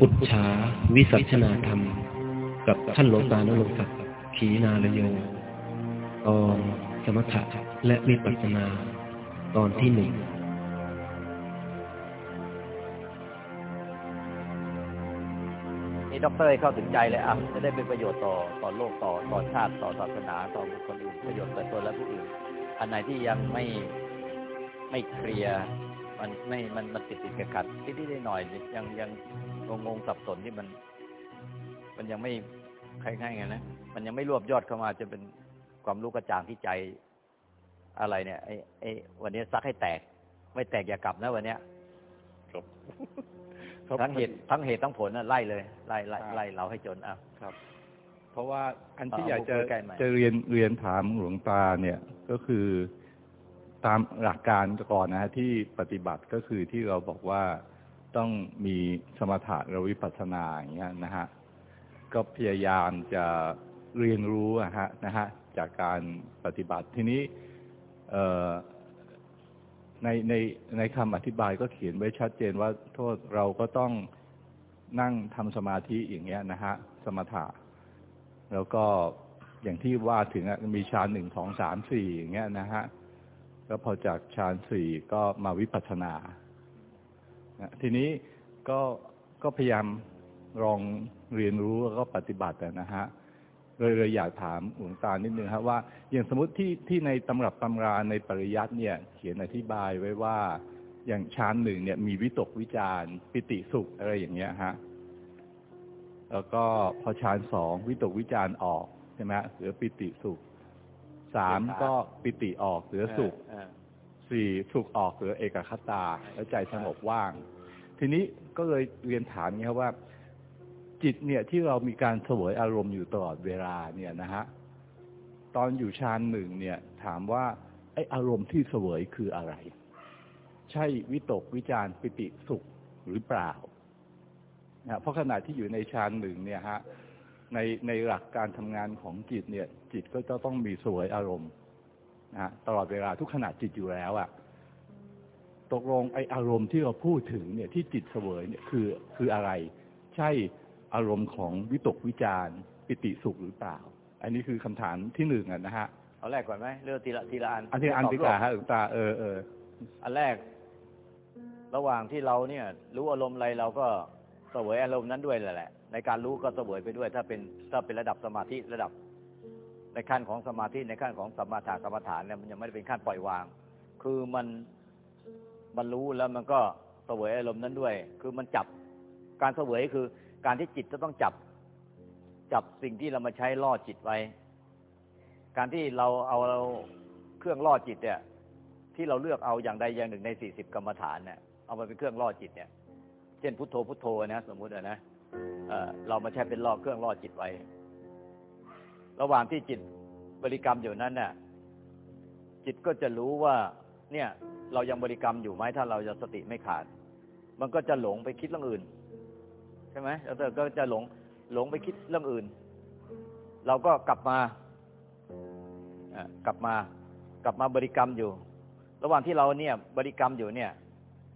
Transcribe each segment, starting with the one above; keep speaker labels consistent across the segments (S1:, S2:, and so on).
S1: ปุจฉาวิสัชนาธรรม กับท่านหลวงตานรงศักดิ์ขีนาลโยตอนสมถะและวิปัสสนา ตอนที่หนึ่ง
S2: นี่ด็อกเตอร์เข้าถึงใจเลยอะจะได้เป็นประโยชน์ต่อต่อโลกต่อต่อชาติต่อศาสนาต่อบุคคลอื่นประโยชน์ต่อตนและผู้อื่น อันไหนที่ยังไม่ไม่เคลียร์มันไม่มันมันติดติดขัดขัดที่ที่ได้หน่อยยังยัง งงงๆสับสนที่มัน มันยังไม่คล้ายๆไงนะมันยังไม่รวบยอดเข้ามาจะเป็นความรู้กระจ่างที่ใจอะไรเนี่ยไอ้ไอ้วันนี้ซักให้แตก ไม่แตกอย่ากลับนะวันเนี้ย
S3: ครับ
S2: ทั้งเหตุทั้งเหตุทั้งผลน่ะไล่เลยไล่ไล่
S3: ครับ
S2: ไล่เราให้จนอะ
S3: ครับ เพราะว่าอันที่
S2: เอา
S3: อยากจะ
S2: พูดใกล้ๆหน่อย
S3: จะเรียนเรียนถามหลวงตาเนี่ย ก็คือตามหลักการก่อนนะฮะที่ปฏิบัติก็คือที่เราบอกว่า ต้องมีสมถะและวิปัสสนาอย่างเงี้ยนะฮะก็พยายามจะเรียนรู้อะฮะนะฮะจากการปฏิบัติทีนี้เอในในในคำอธิบายก็เขียนไว้ชัดเจนว่าโทษเราก็ต้องนั่งทำสมาธิอย่างเงี้ยนะฮะสมถะ แล้วก็อย่างที่ว่าถึงมีฌานหนึ่งสองสามสี่อย่างเงี้ยนะฮะแล้วพอจากฌานสี่ก็มาวิปัสสนา นะทีนี้ก็ก็พยายามลองเรียนรู้แล้วก็ปฏิบัติอะนะฮะเลยเลยอยากถามหลวงตานิดนึงครับว่าอย่างสมมติที่ที่ในตำรับตำราในปริยัติเนี่ย เขียนอธิบายไว้ว่า อย่างฌานหนึ่งเนี่ยมีวิตกวิจารณ์ปิติสุขอะไรอย่างเงี้ยฮะแล้วก็พอฌานสองวิตกวิจารณ์ออกใช่ไหมฮะเหลือปิติสุขสามก็ปิติออกเหลือสุข
S2: เออ
S3: สี่สุขออกเหลือเอกคตา แล้วใจสงบว่าง ทีนี้ก็เลยเรียนถามเนี้ยครับว่า จิตเนี่ยที่เรามีการเสวยอารมณ์อยู่ตลอดเวลาเนี่ยนะฮะตอนอยู่ฌานหนึ่งเนี่ย ถามว่าไออารมณ์ที่เสวยคืออะไร ใช่วิตกวิจารปิติสุขหรือเปล่านะเพราะขณะที่อยู่ในฌานหนึ่งเนี่ยฮะในในหลักการทำงานของจิตเนี่ย จิตก็จะต้องมีเสวยอารมณ์ นะฮะตลอดเวลาทุกขณะจิตอยู่แล้วอะ่ะตกลงไออารมณ์ที่เราพูดถึงเนี่ยที่จิตเสวยเนี่ยคือคืออะไร ใช่อารมณ์ของวิตกวิจารปิติสุขหรือเปล่า อันนี้คือคำถามที่หนึ่งอะนะฮะ
S2: เอาแรกก่อนไหมเลือกทีละทีละอัน
S3: อันที่อัน
S2: ตบ
S3: ดีกว่า
S2: โล
S3: ฮะหลวงตาเออเออ
S2: อันแรก ระหว่างที่เราเนี่ย รู้อารมณ์อะไรเราก็เสวยอารมณ์นั้นด้วยแหละในการรู้ก็เสวยไปด้วย ถ้าเป็นถ้าเป็นระดับสมาธิระดับ ในขั้นของสมาธิในขั้นของสมาธิกรรมฐานเนี่ยมันยังไม่ได้เป็นขั้นปล่อยวาง คือมันมันรู้แล้วมันก็เสวยอารมณ์นั้นด้วย คือมันจับการเสวยคือ การที่จิตจะต้องจับ จับสิ่งที่เรามาใช้ล่อจิตไว้ การที่เราเอาเครื่องล่อจิตเนี่ย ที่เราเลือกเอาอย่างใดอย่างหนึ่งในสี่สิบกรรมฐานเนี่ยเอามาเป็นเครื่องล่อจิตเนี่ย เช่นพุทโธพุทโธนะสมมุตินะเอ่อเรามาใช้เป็นล่อเครื่องล่อจิตไว้ ระหว่างที่จิตบริกรรมอยู่นั้นเนี่ยจิตก็จะรู้ว่า เนี่ย เรายังบริกรรมอยู่ไหมถ้าเราจะสติไม่ขาด มันก็จะหลงไปคิดเรื่องอื่น ใช่ไหมแล้วเธอก็จะหลงหลงไปคิดเรื่องอื่น เราก็กลับมาอกลับมากลับมาบริกรรมอยู่ ระหว่างที่เราเนี่ย บริกรรมอยู่เนี่ย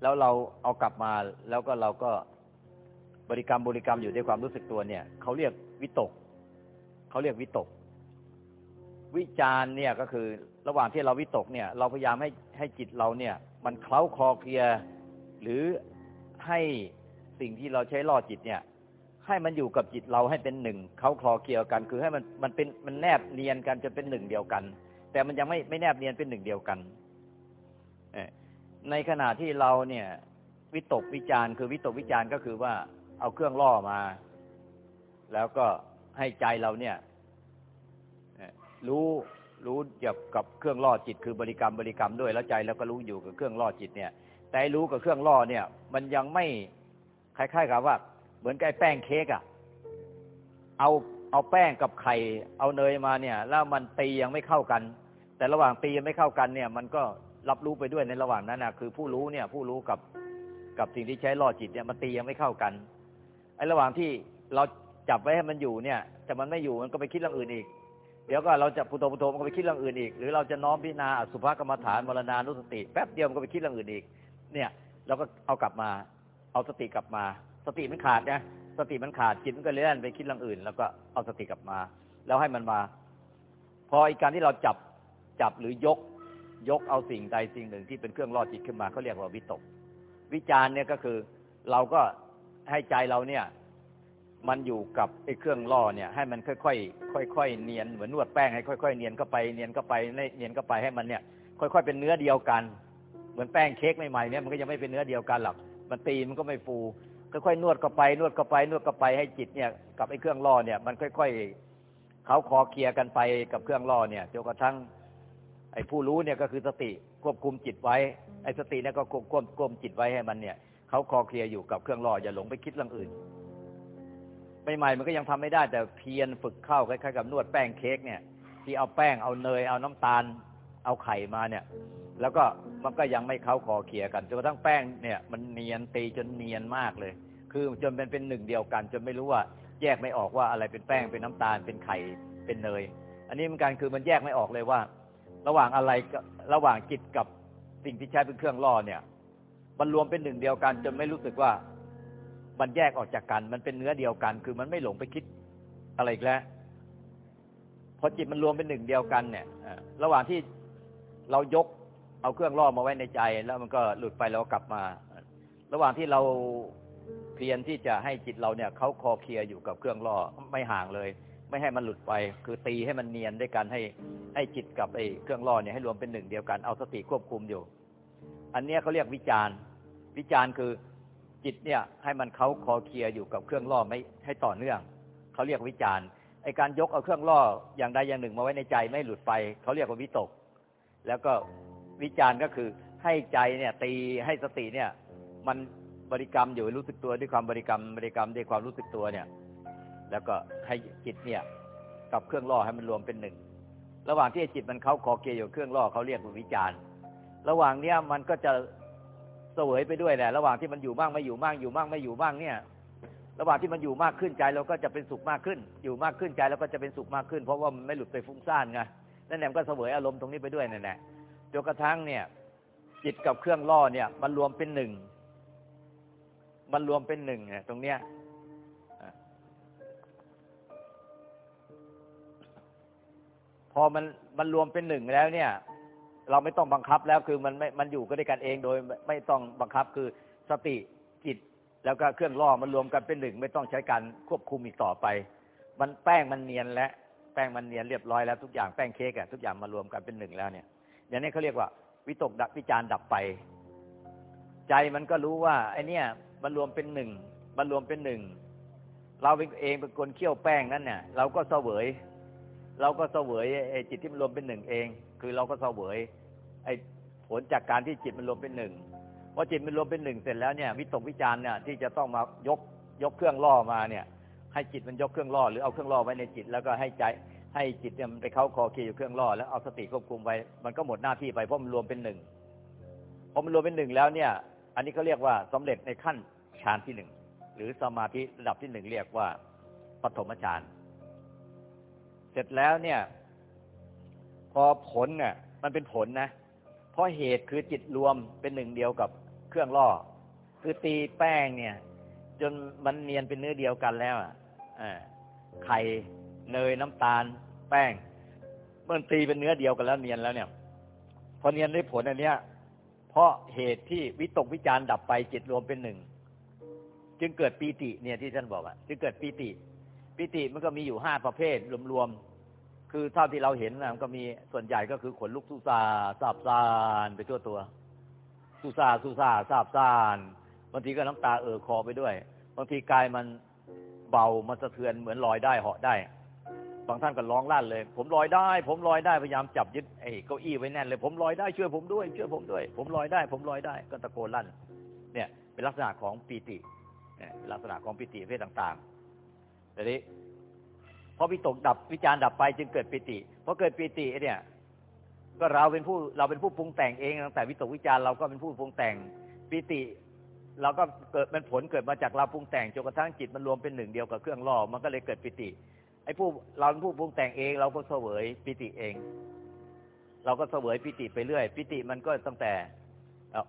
S2: แล้วเราเอากลับมาแล้วก็เราก็บริกรรมบริกรรมอยู่ด้วยความรู้สึกตัวเนี่ยเขาเรียกวิตก เขาเรียกวิตก วิจารเนี่ยก็คือระหว่างที่เราวิตกเนี่ย เราพยายามให้ให้จิตเราเนี่ย มันเคล้าคลอเคลียหรือให้สิ่งที่เราใช้ล่อจิตเนี่ย ให้มันอยู่กับจิตเราให้เป็นหนึ่งเขาคลอเคลียกัน คือให้มันมันเป็นมันแนบเนียนกันจนเป็นหนึ่งเดียวกัน แต่มันยังไม่ไม่แนบเนียนเป็นหนึ่งเดียวกันในขณะที่เราเนี่ย วิตกวิจารคือวิตกวิจารก็คือว่าเอาเครื่องล่อมา แล้วก็ ให้ใจเราเนี่ยรู้รู้เกี่ยวกับเครื่องล่อจิตคือบริกรรมบริกรรมด้วยแล้วใจแล้วก็รู้อยู่กับเครื่องล่อจิตเนี่ย แต่รู้กับเครื่องล่อเนี่ย มันยังไม่คล้ายๆกับว่า เหมือนกับไอ้แป้งเค้กอะเอาเอาแป้งกับไข่เอาเนยมาเนี่ย แล้วมันตียังไม่เข้ากัน แต่ระหว่างตียังไม่เข้ากันเนี่ย มันก็รับรู้ไปด้วยในระหว่างนั้นนะคือผู้รู้เนี่ย ผู้รู้กับกับสิ่งที่ใช้ล่อจิตเนี่ยมันตียังไม่เข้ากันไอ้ระหว่างที่เรา จับไว้ให้มันอยู่เนี่ย แต่มันไม่อยู่มันก็ไปคิดเรื่องอื่นอีก เดี๋ยวก็เราจะพุทโธพุทโธมันก็ไปคิดเรื่องอื่นอีก หรือเราจะน้อมพิจารณาสุภกรรมฐานมรณานุสติแป๊บเดียวมันก็ไปคิดเรื่องอื่นอีก เนี่ยเราก็เอากลับมา เอาสติกลับมา สติมันขาดนะสติมันขาดจิตมันก็เลยเล่นไปคิดเรื่องอื่น แล้วก็เอาสติกลับมา แล้วให้มันมา พออีกการที่เราจับจับหรือยกยกเอาสิ่งใดสิ่งหนึ่งที่เป็นเครื่องล่อจิตขึ้นมาเขาเรียกว่าวิตก วิจารเนี่ยก็คือ เราก็ให้ใจเราเนี่ย มันอยู่กับไอ้เครื่องล่อเนี่ย ให้มันค่อยๆค่อยๆเนียนเหมือนนวดแป้งให้ค่อยๆเนียนเข้าไปเนียนเข้าไปเนียนเข้าไปให้มันเนี่ย ค่อยๆเป็นเนื้อเดียวกัน เหมือนแป้งเค้กใหม่ๆเนี่ยมันก็ยังไม่เป็นเนื้อเดียวกันหรอกมันตีมันก็ไม่ฟู ค่อยๆนวดเข้าไปนวดเข้าไปนวดเข้าไปให้จิตเนี่ยกับไอ้เครื่องล่อเนี่ย มันค่อยๆเขาคอเคลียร์กันไปกับเครื่องล่อเนี่ยจนกระทั่งไอ้ผู้รู้เนี่ยก็คือสติควบคุมจิตไว้ไอ้สติเนี่ยก็ควบควบควบจิตไว้ให้มันเนี่ยเขาคอเคลียร์อยู่กับเครื่องล่ออย่าหลงไปคิดเรื่องอื่น ใหม่ๆมันก็ยังทำไม่ได้ แต่เพียรฝึกเข้าคล้ายๆกับนวดแป้งเค้กเนี่ย ที่เอาแป้งเอาเนยเอาน้ำตาล เอาไข่มาเนี่ย แล้วก็มันก็ยังไม่เข้าคอเคลียกันจนกระทั่งแป้งเนี่ย มันเนียนตีจนเนียนมากเลย คือจนเป็นเป็นหนึ่งเดียวกัน จนไม่รู้ว่าแยกไม่ออกว่าอะไรเป็นแป้งเป็นน้ำตาลเป็นไข่เป็นเนย อันนี้มันการคือมันแยกไม่ออกเลยว่า ระหว่างอะไรระหว่างจิตกับสิ่งที่ใช้เป็นเครื่องล่อเนี่ยมันรวมเป็นหนึ่งเดียวกัน จนไม่รู้สึกว่า มันแยกออกจากกัน มันเป็นเนื้อเดียวกัน คือมันไม่หลงไปคิดอะไรอีกแล้วพอจิตมันรวมเป็นหนึ่งเดียวกันเนี่ยระหว่างที่เรายกเอาเครื่องล่อมาไว้ในใจ แล้วมันก็หลุดไปแล้วกลับมา ระหว่างที่เราเพียรที่จะให้จิตเราเนี่ยเขาคอเคลียอยู่กับเครื่องล่อไม่ห่างเลย ไม่ให้มันหลุดไป คือตีให้มันเนียนด้วยกันให้ให้จิตกับไอ้เครื่องล่อเนี่ยให้รวมเป็นหนึ่งเดียวกันเอาสติควบคุมอยู่ อันนี้เขาเรียกวิจารณ์วิจารณ์คือ จิตเนี่ยให้มันเขาคอเคลียร์อยู่กับเครื่องล่อไม่ให้ต่อเนื่องเขาเรียกวิจารณ์ไอการยกเอาเครื่องล่ออย่างใดอย่างหนึ่งมาไว้ในใจไม่หลุดไปเขาเรียกว่าวิตก แล้วก็วิจารณ์ก็คือให้ใจเนี่ยตีให้สติเนี่ย มันบริกรรมอยู่รู้สึกตัวด้วยความบริกรรมบริกรรมด้วยความรู้สึกตัวเนี่ย แล้วก็ให้จิตเนี่ยกับเครื่องล่อให้มันรวมเป็นหนึ่งระหว่างที่จิตมันเขาคอเกียอยู่เครื่องล่อเขาเรียกว่าวิจารณ์ ระหว่างเนี้ยมันก็จะ วยไปด้วยแหละระหว่างที่มันอยู่บ้างไม่อยู่บ้างอยู่บ้างไม่อยู่บ้างเนี่ย ระหว่างที่มันอยู่มากขึ้นใจเราก็จะเป็นสุขมากขึ้น อยู่มากขึ้นใจเราก็จะเป็นสุขมากขึ้น เพราะว่ามันไม่หลุดไปฟุ้งซ่านไงนั่นแหละก็เสวยอารมณ์ตรงนี้ไปด้วยนั่นแหละจนกระทั่งเนี่ยจิตกับเครื่องล่อเนี่ย มันรวมเป็นหนึ่งมันรวมเป็นหนึ่งเนี่ยตรงเนี้ยพอมันมันรวมเป็นหนึ่งแล้วเนี่ย เราไม่ต้องบังคับแล้วคือมันไม่มันอยู่ก็ได้กันเองโดยไม่ต้องบังคับคือสติจิต แล้วก็เครื่องล่อมันรวมกันเป็นหนึ่งไม่ต้องใช้การควบคุมอีกต่อไป มันแป้งมันเนียนแล้วแป้งมันเนียนเรียบร้อยแล้วทุกอย่างแป้งเค้กอะทุกอย่างมารวมกันเป็นหนึ่งแล้วเนี่ยอย่างนี้เขาเรียกว่า วิตกดับวิจารดับไป ใจมันก็รู้ว่าไอเนี้ยมันรวมเป็นหนึ่งมันรวมเป็นหนึ่งเราเองเป็นคนเคี่ยวแป้งนั้นเนี่ยเราก็เสวย เราก็เสวยไอจิตที่มันรวมเป็นหนึ่งเอง คือเราก็เสวย ไอ้ผลจากการที่จิตมันรวมเป็นหนึ่งพอจิตมันรวมเป็นหนึ่งเสร็จแล้วเนี่ยวิตกวิจารเนี่ยที่จะต้องมายกยกเครื่องล่อมาเนี่ย ให้จิตมันยกเครื่องล่อหรือเอาเครื่องล่อไว้ในจิตแล้วก็ให้ใจให้จิตเนี่ยมันไปเข้าคอเคียอยู่เครื่องล่อแล้วเอาสติควบคุมไว้มันก็หมดหน้าที่ไปเพราะมันรวมเป็นหนึ่งพอมันรวมเป็นหนึ่งแล้วเนี่ย อันนี้เขาเรียกว่าสำเร็จในขั้นฌานที่หนึ่งหรือสมาธิระดับที่หนึ่งเรียกว่าปฐมฌานเสร็จแล้วเนี่ย พอผลเนี่ยมันเป็นผลนะ เพราะเหตุคือจิตรวมเป็นหนึ่งเดียวกับเครื่องล่อ คือตีแป้งเนี่ย จนมันเนียนเป็นเนื้อเดียวกันแล้วอะไข่เนยน้ำตาล แป้งมันตีเป็นเนื้อเดียวกันแล้วเนียนแล้วเนี่ย พอเนียนได้ผลอันเนี้ย เพราะเหตุที่วิตกวิจารดับไปจิตรวมเป็นหนึ่งจึงเกิดปีติเนี่ยที่ท่านบอกอะจึงเกิดปีติปิติมันก็มีอยู่ห้าประเภทรวมๆ คือเท่าที่เราเห็นนะมันก็มีส่วนใหญ่ก็คือขนลุกสุซาซาบซานไปทั่วตัวสุซาสุซาซาบซานบางทีก็น้ำตาเอ่อคอไปด้วย บางทีกายมันเบามันสะเทือนเหมือนลอยได้เหาะได้ บางท่านก็ร้องลั่นเลย ผมลอยได้ ผมลอยได้พยายามจับยึดไอ้เก้าอี้ไว้แน่นเลย ผมลอยได้ช่วยผมด้วยช่วยผมด้วย ผมลอยได้ ผมลอยได้ก็ตะโกนลั่น เนี่ย เป็นลักษณะของปีติเนี่ยลักษณะของปีติเพศต่างๆแต่นี้ พอวิตกดับวิจารดับไปจึงเกิดปิติพอเกิดปิติเนี่ย ก็เราเป็นผู้เราเป็นผู้ปรุงแต่งเองตั้งแต่วิตกวิจารเราก็เป็นผู้ปรุงแต่งปิติเราก็เกิดเป็นผลเกิดมาจากเราปรุงแต่งจนกระทั่งจิตมันรวมเป็นหนึ่งเดียวกับเครื่องล่อมันก็เลยเกิดปิติไอ้ผู้เราเป็นผู้ปรุงแต่งเองเราก็เสวยปิติเอง เราก็เสวยปิติไปเรื่อยปิติมันก็ตั้งแต่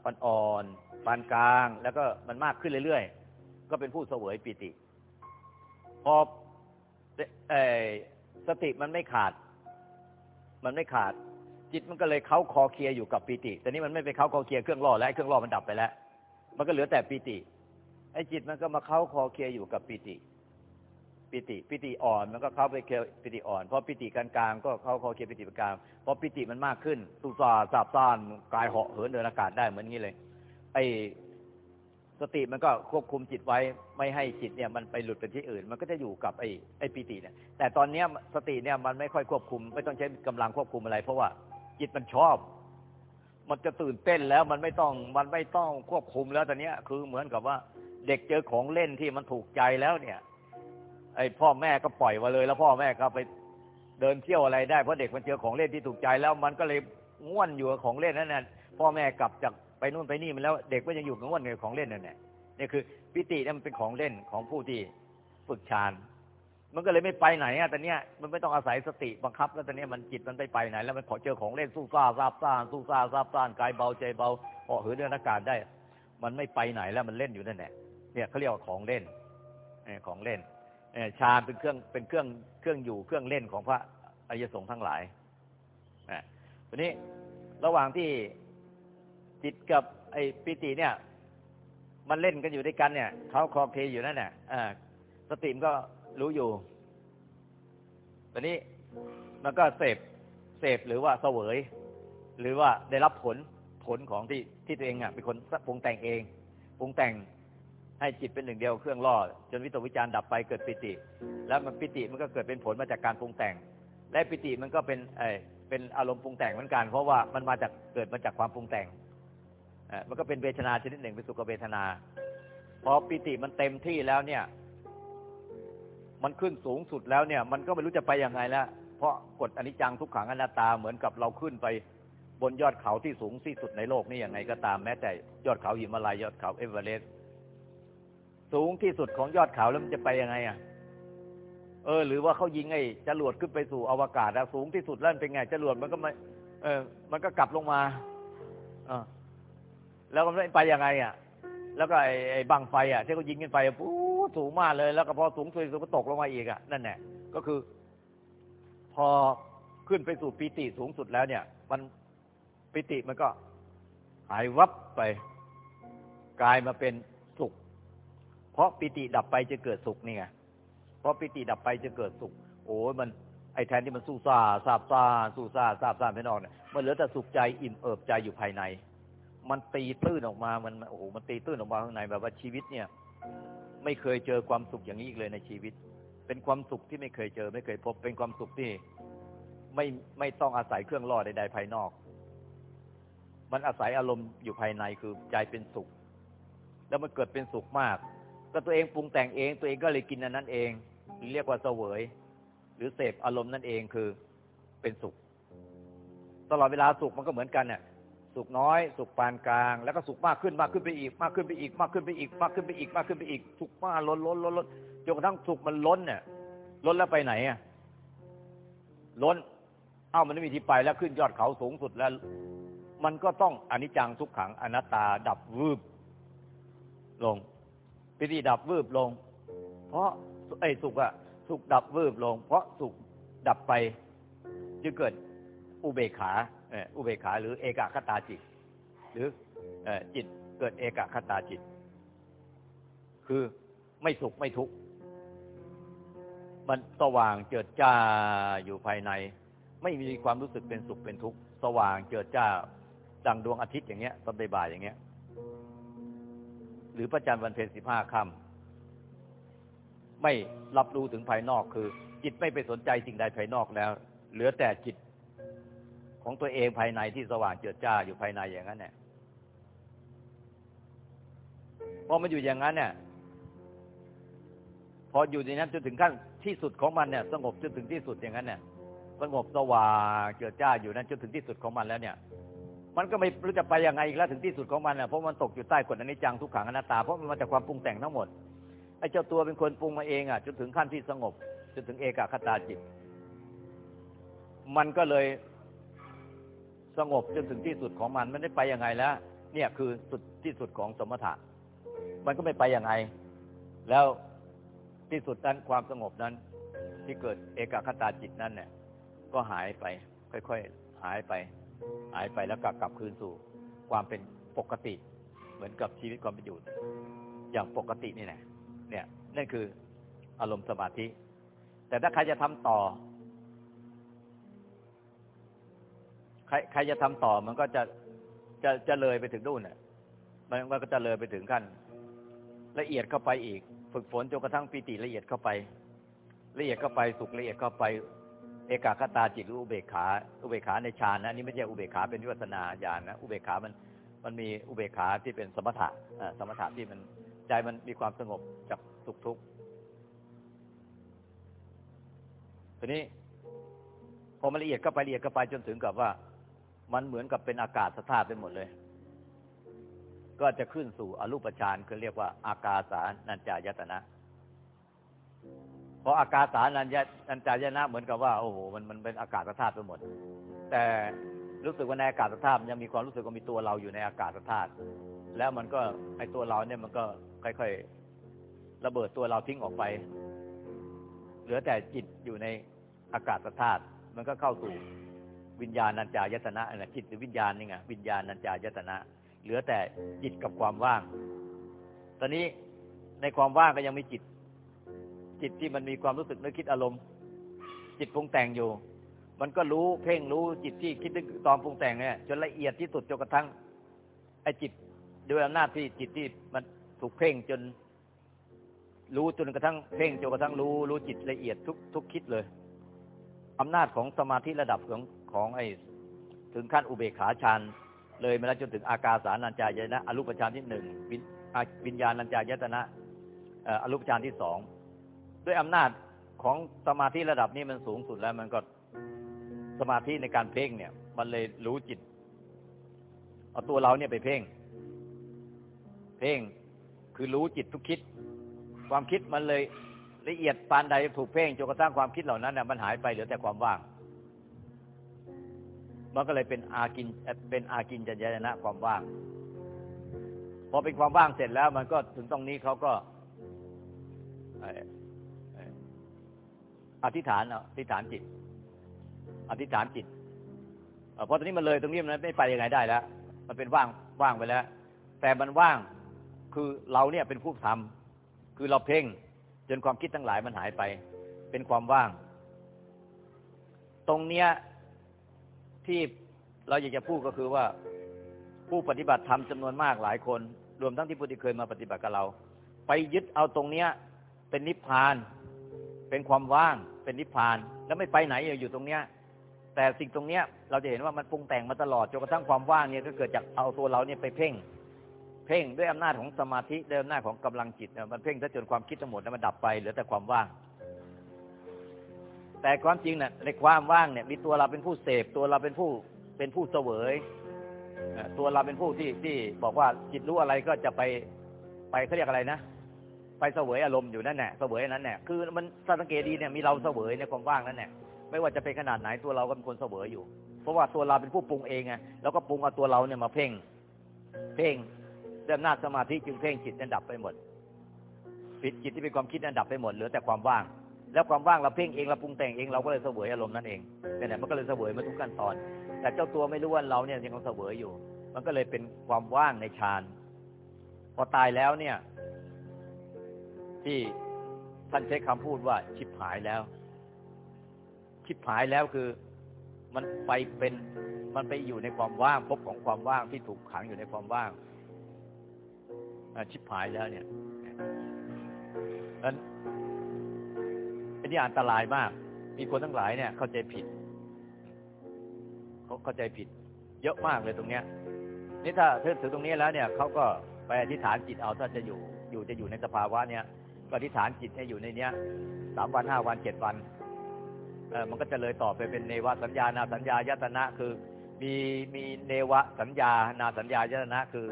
S2: อ่อนๆปานกลาง แล้วก็มันมากขึ้นเรื่อยๆก็เป็นผู้เสวยปิติ พอ สติมันไม่ขาด มันไม่ขาด จิตมันก็เลยเข้าคอเคลียอยู่กับปิติแต่นี้มันไม่ไปเข้าคอเคลียเครื่องล่อแล้วเครื่องล่อมันดับไปแล้ว มันก็เหลือแต่ปิติไอ้จิตมันก็มาเข้าคอเคลียอยู่กับปิติปิติปิติอ่อนมันก็เข้าไปเคลียปิติอ่อนพอปิติกลางๆก็เข้าคอเคลียปิติกลางพอปิติมันมากขึ้นสุสาสาบซ่านกายเหาะเหินเดินอากาศได้เหมือนนี้เลย ไอ้ สติมันก็ควบคุมจิตไว้ไม่ให้จิตเนี่ยมันไปหลุดไปที่อื่น มันก็จะอยู่กับไอ้ไอ้ปิติเนี่ย แต่ตอนเนี้ยสติเนี่ยมันไม่ค่อยควบคุม ไม่ต้องใช้กำลังควบคุมอะไร เพราะว่าจิตมันชอบ มันจะตื่นเต้นแล้วมันไม่ต้องมันไม่ต้องควบคุมแล้วตอนเนี้ยคือเหมือนกับว่าเด็กเจอของเล่นที่มันถูกใจแล้วเนี่ย ไอ้พ่อแม่ก็ปล่อยมาเลย แล้วพ่อแม่ก็ไปเดินเที่ยวอะไรได้เพราะเด็กมันเจอของเล่นที่ถูกใจแล้วมันก็เลยง่วนอยู่กับของเล่นนั่นน่ะพ่อแม่กลับจาก ไปนู่นไปนี่มันแล้ว เด็กก็ยังอยู่กับง่วนกับของเล่นนั่นแหละนี่คือปิตินี่มันเป็นของเล่นของผู้ที่ฝึกฌานมันก็เลยไม่ไปไหนอะตอนเนี้ยมันไม่ต้องอาศัยสติบังคับ แล้วตอนเนี้ยมันจิตมันไปไปไหน แล้วมันขอเจอของเล่นสู้ซ่าซาบซ่านสู้ซ่าซาบซ่านกายเบาใจเบาเหาะเหินเดินองอากาศได้ มันไม่ไปไหนแล้วมันเล่นอยู่นั่นแหละเนี่ยเขาเรียกว่าของเล่นของเล่นฌานเป็นเครื่องเป็นเครื่องเครื่องอยู่เครื่องเล่นของพระอริยสงฆ์ทั้งหลายทีนี้ระหว่างที่ จิตกับไอ้ปิติเนี่ย มันเล่นกันอยู่ด้วยกันเนี่ยเขาคอเคอยู่นั่นแหละสติมก็รู้อยู่ตอนนี้มันก็เสพเสพหรือว่าเสวย หรือว่าได้รับผลผลของที่ที่ตัวเองอะเป็นคนปรุงแต่งเองปรุงแต่งให้จิตเป็นหนึ่งเดียวเครื่องล่อจนวิตกวิจารณ์ดับไปเกิดปิติ แล้วมันปิติมันก็เกิดเป็นผลมาจากการปรุงแต่ง และปิติมันก็เป็นเอเป็นอารมณ์ปรุงแต่งเหมือนกัน เพราะว่ามันมาจากเกิดมาจากความปรุงแต่ง มันก็เป็นเวทนาชนิดหนึ่งเป็นสุขเวทนา พอปิติมันเต็มที่แล้วเนี่ย มันขึ้นสูงสุดแล้วเนี่ย มันก็ไม่รู้จะไปยังไงแล้ว เพราะกฎอนิจจังทุกขังอนัตตาเหมือนกับเราขึ้นไปบนยอดเขาที่สูงที่สุดในโลกนี่ยังไงก็ตามแม้แต่ยอดเขาหิมาลัยยอดเขาเอเวอเรสต์สูงที่สุดของยอดเขาแล้วมันจะไปยังไงอะ เออ หรือว่าเขายิงไอ้จรวดขึ้นไปสู่อวกาศแล้วสูงที่สุดแล้วเป็นไงจรวดมันก็ไม่เออ มันก็กลับลงมาอ่า แล้วมันไปยังไงอะ แล้วก็ไอ้ไอ้บังไฟอะที่เขายิงขึ้นไปปู๊สูงมากเลย แล้วก็พอสูงสุดก็ตกลงมาอีกอะนั่นแหละก็คือ พอขึ้นไปสู่ปีติสูงสุดแล้วเนี่ย มันปิติมันก็หายวับไปกลายมาเป็นสุข เพราะปิติดับไปจะเกิดสุขนี่ไงเพราะปิติดับไปจะเกิดสุข โอ้ยมันไอ้แทนที่มันสู้ซาซาบซาสู้ซาซาบซาภายนอกเนี่ยมันเหลือแต่สุขใจอิ่มเอิบใจอยู่ภายใน มันตีตื้นออกมา มันโอ้โห มันตีตื้นออกมาข้างในแบบว่าชีวิตเนี่ย ไม่เคยเจอความสุขอย่างนี้อีกเลยในชีวิต เป็นความสุขที่ไม่เคยเจอ ไม่เคยพบ เป็นความสุขที่ไม่ไม่ต้องอาศัยเครื่องล่อใดๆภายนอก มันอาศัยอารมณ์อยู่ภายในคือใจเป็นสุข แล้วมันเกิดเป็นสุขมาก ก็ตัวเองปรุงแต่งเอง ตัวเองก็เลยกินอันนั้นเอง เรียกว่าเสวย หรือเสพอารมณ์นั่นเองคือเป็นสุข ตลอดเวลาสุขมันก็เหมือนกันเนี่ย สุขน้อย สุขปานกลาง แล้วก็สุขมากขึ้นมากขึ้นไปอีก มากขึ้นไปอีก มากขึ้นไปอีก มากขึ้นไปอีก มากขึ้นไปอีก สุขมากล้นล้นล้นล้นจนกระทั่งสุขมันล้นเนี่ยล้นแล้วไปไหนอะล้น เอ้ามันไม่มีที่ไปแล้วขึ้นยอดเขาสูงสุดแล้ว มันก็ต้องอนิจจังทุกขังอนัตตาดับวืบลงปิติดับวืบลง เพราะไอ้สุขอะสุขดับวืบลง เพราะสุขดับไปจึงเกิดอุเบกขา อุเบกขาหรือเอกคตาจิต หรือจิตเกิดเอกคตาจิต คือไม่สุขไม่ทุกข์มันสว่างเจิดจ้าอยู่ภายใน ไม่มีความรู้สึกเป็นสุขเป็นทุกข์สว่างเจิดจ้าดังดวงอาทิตย์อย่างเงี้ยตอนบ่ายอย่างเงี้ย หรือพระจันทร์วันเพ็ญสิบห้าค่ำไม่รับรู้ถึงภายนอกคือ จิตไม่ไปสนใจสิ่งใดภายนอกแล้ว เหลือแต่จิต ของตัวเองภายในที่สว่างเจิดจ้าอยู่ภายในอย่างนั้นเนี่ยพอมันอยู่อย่างนั้นเนี่ยพออยู่ในนั้นจนถึงขั้นที่สุดของมันเนี่ยสงบจนถึงที่สุดอย่างนั้นเนี่ยสงบสว่างเจิดจ้าอยู่นั้นจนถึงที่สุดของมันแล้วเนี่ย มันก็ไม่รู้จะไปยังไงอีกแล้วถึงที่สุดของมันอะเพราะมันตกอยู่ใต้กฎอนิจจังทุกขังอนัตตาเพราะมันมาจากความปรุงแต่งทั้งหมดไอ้เจ้าตัวเป็นคนปรุงมาเองอะจนถึงขั้นที่สงบจนถึงเอกคตาจิต มันก็เลย สงบจนถึงที่สุดของมันมันได้ไปยังไงแล้วเนี่ยคือสุดที่สุดของสมถะ มันก็ไม่ไปยังไง แล้วที่สุดนั้นความสงบนั้น ที่เกิดเอกคตาจิตนั้นเนี่ย ก็หายไป ค่อยๆหายไป หายไปแล้วกลับกลับคืนสู่ ความเป็นปกติ เหมือนกับชีวิตความเป็นอยู่อย่างปกตินี่แหละเนี่ยนั่นคืออารมณ์สมาธิ แต่ถ้าใครจะทำต่อ ใครใครจะทำต่อมันก็จะจะจะเลยไปถึงนู่นเนี่ยมันก็จะเลยไปถึงขั้นละเอียดเข้าไปอีก ฝึกฝนจนกระทั่งปีติละเอียดเข้าไป ละเอียดเข้าไปสุขละเอียดเข้าไป เอกาคตาจิตหรืออุเบกขาอุเบกขาในฌานนะอันนี้ไม่ใช่อุเบกขาเป็นวิปัสนาญาณนะอุเบกขามันมันมีอุเบกขาที่เป็นสมถะสมถะที่มันใจมันมีความสงบจากสุขทุกข์ทีนี้พอมันละเอียดเข้าไปละเอียดเข้าไปจนถึงกับว่า มันเหมือนกับเป็นอากาศสธาตุไปหมดเลย ก็จะขึ้นสู่อรูปฌานคือเรียกว่า อากาสานัญจายตนะพออากาสานัญญนัญจายตนะเหมือนกับว่าโอ้โหมันมันเป็นอากาศธาตุไปหมด แต่รู้สึกว่าในอากาศธาตุยังมีความรู้สึกว่ามีตัวเราอยู่ในอากาศธาตุแล้วมันก็ไอตัวเราเนี่ยมันก็ค่อยๆระเบิดตัวเราทิ้งออกไป เหลือแต่จิตอยู่ในอากาศธาตุมันก็เข้าสู่ วิญญาณัญจายตนะนะจิตหรือวิญญาณนี่ไงวิญญาณัญจายตนะ เหลือแต่จิตกับความว่าง ตอนนี้ในความว่างก็ยังมีจิต จิตที่มันมีความรู้สึกนึกคิดอารมณ์ จิตปรุงแต่งอยู่ มันก็รู้เพ่งรู้จิตที่คิดนึกตอนปรุงแต่งเนี่ยจนละเอียดที่สุดจนกระทั่งไอ้จิตด้วยอำนาจที่จิตที่มันถูกเพ่งจน รู้จนกระทั่งเพ่งจนกระทั่งรู้รู้จิตละเอียดทุกทุกคิดเลยอำนาจของสมาธิระดับของ ของไอ้ถึงขั้นอุเบกขาฌานเลยมาแล้วจนถึงอากาสานัญจายนะอรูปฌานที่หนึ่งวิญญาณัญจายตนะอรูปฌานที่สองด้วยอำนาจของสมาธิระดับนี้มันสูงสุดแล้วมันก็สมาธิในการเพ่งเนี่ย มันเลยรู้จิตเอาตัวเราเนี่ยไปเพ่ง เพ่งคือรู้จิตทุกคิด ความคิดมันเลยละเอียดปานใดถูกเพ่งจนกระทั่งความคิดเหล่านั้นเนี่ยมันหายไปเหลือแต่ความว่าง มันก็เลยเป็นอากินเป็นอากินจัญญานะความว่าง พอเป็นความว่างเสร็จแล้ว มันก็ถึงตรงนี้เขาก็อธิษฐานอธิษฐานจิต อธิษฐานจิตเพราะตอนนี้มันเลยตรงนี้มันไม่ไปยังไงได้แล้ว มันเป็นว่างว่างไปแล้ว แต่มันว่างคือเราเนี่ยเป็นผู้ทำคือเราเพ่ง จนความคิดทั้งหลายมันหายไป เป็นความว่าง ตรงเนี้ย ที่เราอยากจะพูดก็คือว่าผู้ปฏิบัติธรรมจำนวนมากหลายคน รวมทั้งที่ผู้ที่เคยมาปฏิบัติกับเรา ไปยึดเอาตรงเนี้ย เป็นนิพพาน เป็นความว่างเป็นนิพพาน แล้วไม่ไปไหนอยู่ตรงเนี้ย แต่สิ่งตรงเนี้ย เราจะเห็นว่ามันปรุงแต่งมาตลอดจนกระทั่งความว่างเนี่ยก็เกิดจากเอาตัวเราเนี่ยไปเพ่ง เพ่งด้วยอำนาจของสมาธิด้วยอำนาจของกำลังจิตมันเพ่งถ้าจนความคิดทั้งหมดมันดับไปเหลือแต่ความว่าง แต่ความจริงเนี่ยในความว่างเนี่ย มีตัวเราเป็นผู้เสพตัวเราเป็นผู้เป็นผู้เสวยตัวเราเป็นผู้ที่ที่บอกว่าจิตรู้อะไรก็จะไปไปเขาเรียกอะไรนะไปเสวยอารมณ์อยู่นั่นแหละเสวยนั้นเนี่ยคือมันสังเกตดีเนี่ยมีเราเสวยในความว่างนั้นเนี่ยไม่ว่าจะเป็นขนาดไหนตัวเราก็เป็นคนเสวยอยู่ เพราะว่าตัวเราเป็นผู้ปรุงเองไงแล้วก็ปรุงเอาตัวเราเนี่ยมาเพ่ง เพ่งด้วยอำนาสมาธิจึงเพ่งจิตนั้นดับไปหมดปิดจิตที่เป็นความคิดนั้นดับไปหมดเหลือแต่ความว่าง แล้วความว่างเราเพ่งเองเราปรุงแต่งเองเราก็เลยเสวยอารมณ์นั่นเองนี่แหละมันก็เลยเสวยมาทุกขั้นตอน แต่เจ้าตัวไม่รู้ว่าเราเนี่ยยังเสวยอยู่ มันก็เลยเป็นความว่างในฌานพอตายแล้วเนี่ย ที่ท่านใช้คำพูดว่าชิบหายแล้ว ชิบหายแล้วคือมันไปเป็นมันไปอยู่ในความว่างพบของความว่างที่ถูกขังอยู่ในความว่างชิบหายแล้วเนี่ยนั้น นนี้อันตรายมาก มีคนทั้งหลายเนี่ย เข้าใจผิดเขาเข้าใจผิด เยอะมากเลยตรงเนี้ย นี่ถ้าเธอถือตรงนี้แล้วเนี่ยเขาก็ไปอธิษฐานจิตเอาถ้าจะอยู่อยู่จะอยู่ในสภาวะเนี้ยก็อธิษฐานจิตให้อยู่ในเนี้ยสามวันห้าวันเจ็ดวันเออมันก็จะเลยต่อไปเป็นเนวสัญญานาสัญญายตนะคือ มีมีเนวสัญญานาสัญญายตนะคือ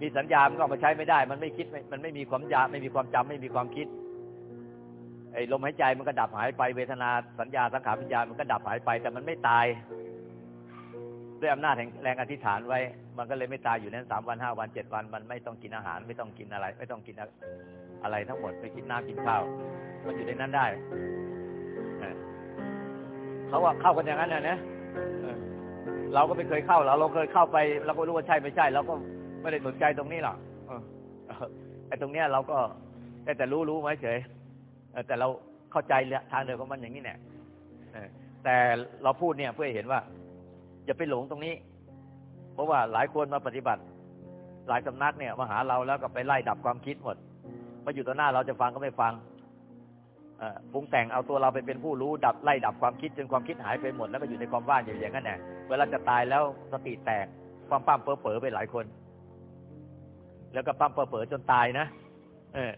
S2: มีสัญญามันก็มาใช้ไม่ได้ มันไม่คิดมันไม่มีความยาไม่มีความจำไม่มีความคิด ไอ้ลมหายใจมันก็ดับหายไปเวทนาสัญญาสังขารวิญญาณมันก็ดับหายไป แต่มันไม่ตาย ด้วยอำนาจแห่งแรงอธิษฐานไว้ มันก็เลยไม่ตายอยู่นั้นสามวันห้าวันเจ็ดวัน มันไม่ต้องกินอาหาร ไม่ต้องกินอะไร ไม่ต้องกินอะไรทั้งหมดไปกินน้ำกินข้าว มันอยู่ในนั้นได้เขาว่าเข้ากันอย่างนั้นนะเนี่ยเราก็ไม่เคยเข้าเราเราเคยเข้าไปเราก็รู้ว่าใช่ไม่ใช่เราก็ไม่ได้สนใจตรงนี้หรอกไอ้ตรงเนี้ยเราก็ได้แต่รู้รู้ไว้เฉย แต่เราเข้าใจทางเดินของมันอย่างนี้เนี่ยแต่เราพูดเนี่ยเพื่อให้เห็นว่าอย่าไปหลงตรงนี้ เพราะว่าหลายคนมาปฏิบัติ หลายสำนักเนี่ยมาหาเราแล้วก็ไปไล่ดับความคิดหมดมาอยู่ต่อหน้าเราจะฟังก็ไม่ฟังปรุงแต่งเอาตัวเราไปเป็นผู้รู้ดับไล่ดับความคิดจนความคิดหายไปหมดแล้วก็อยู่ในความว่างอย่างนั้นแหละเวลาจะตายแล้วสติแตกความปั้มเป๋อเป๋อไปหลายคน แล้วก็ปั้มเป๋อเป๋อจนตายนะ เออ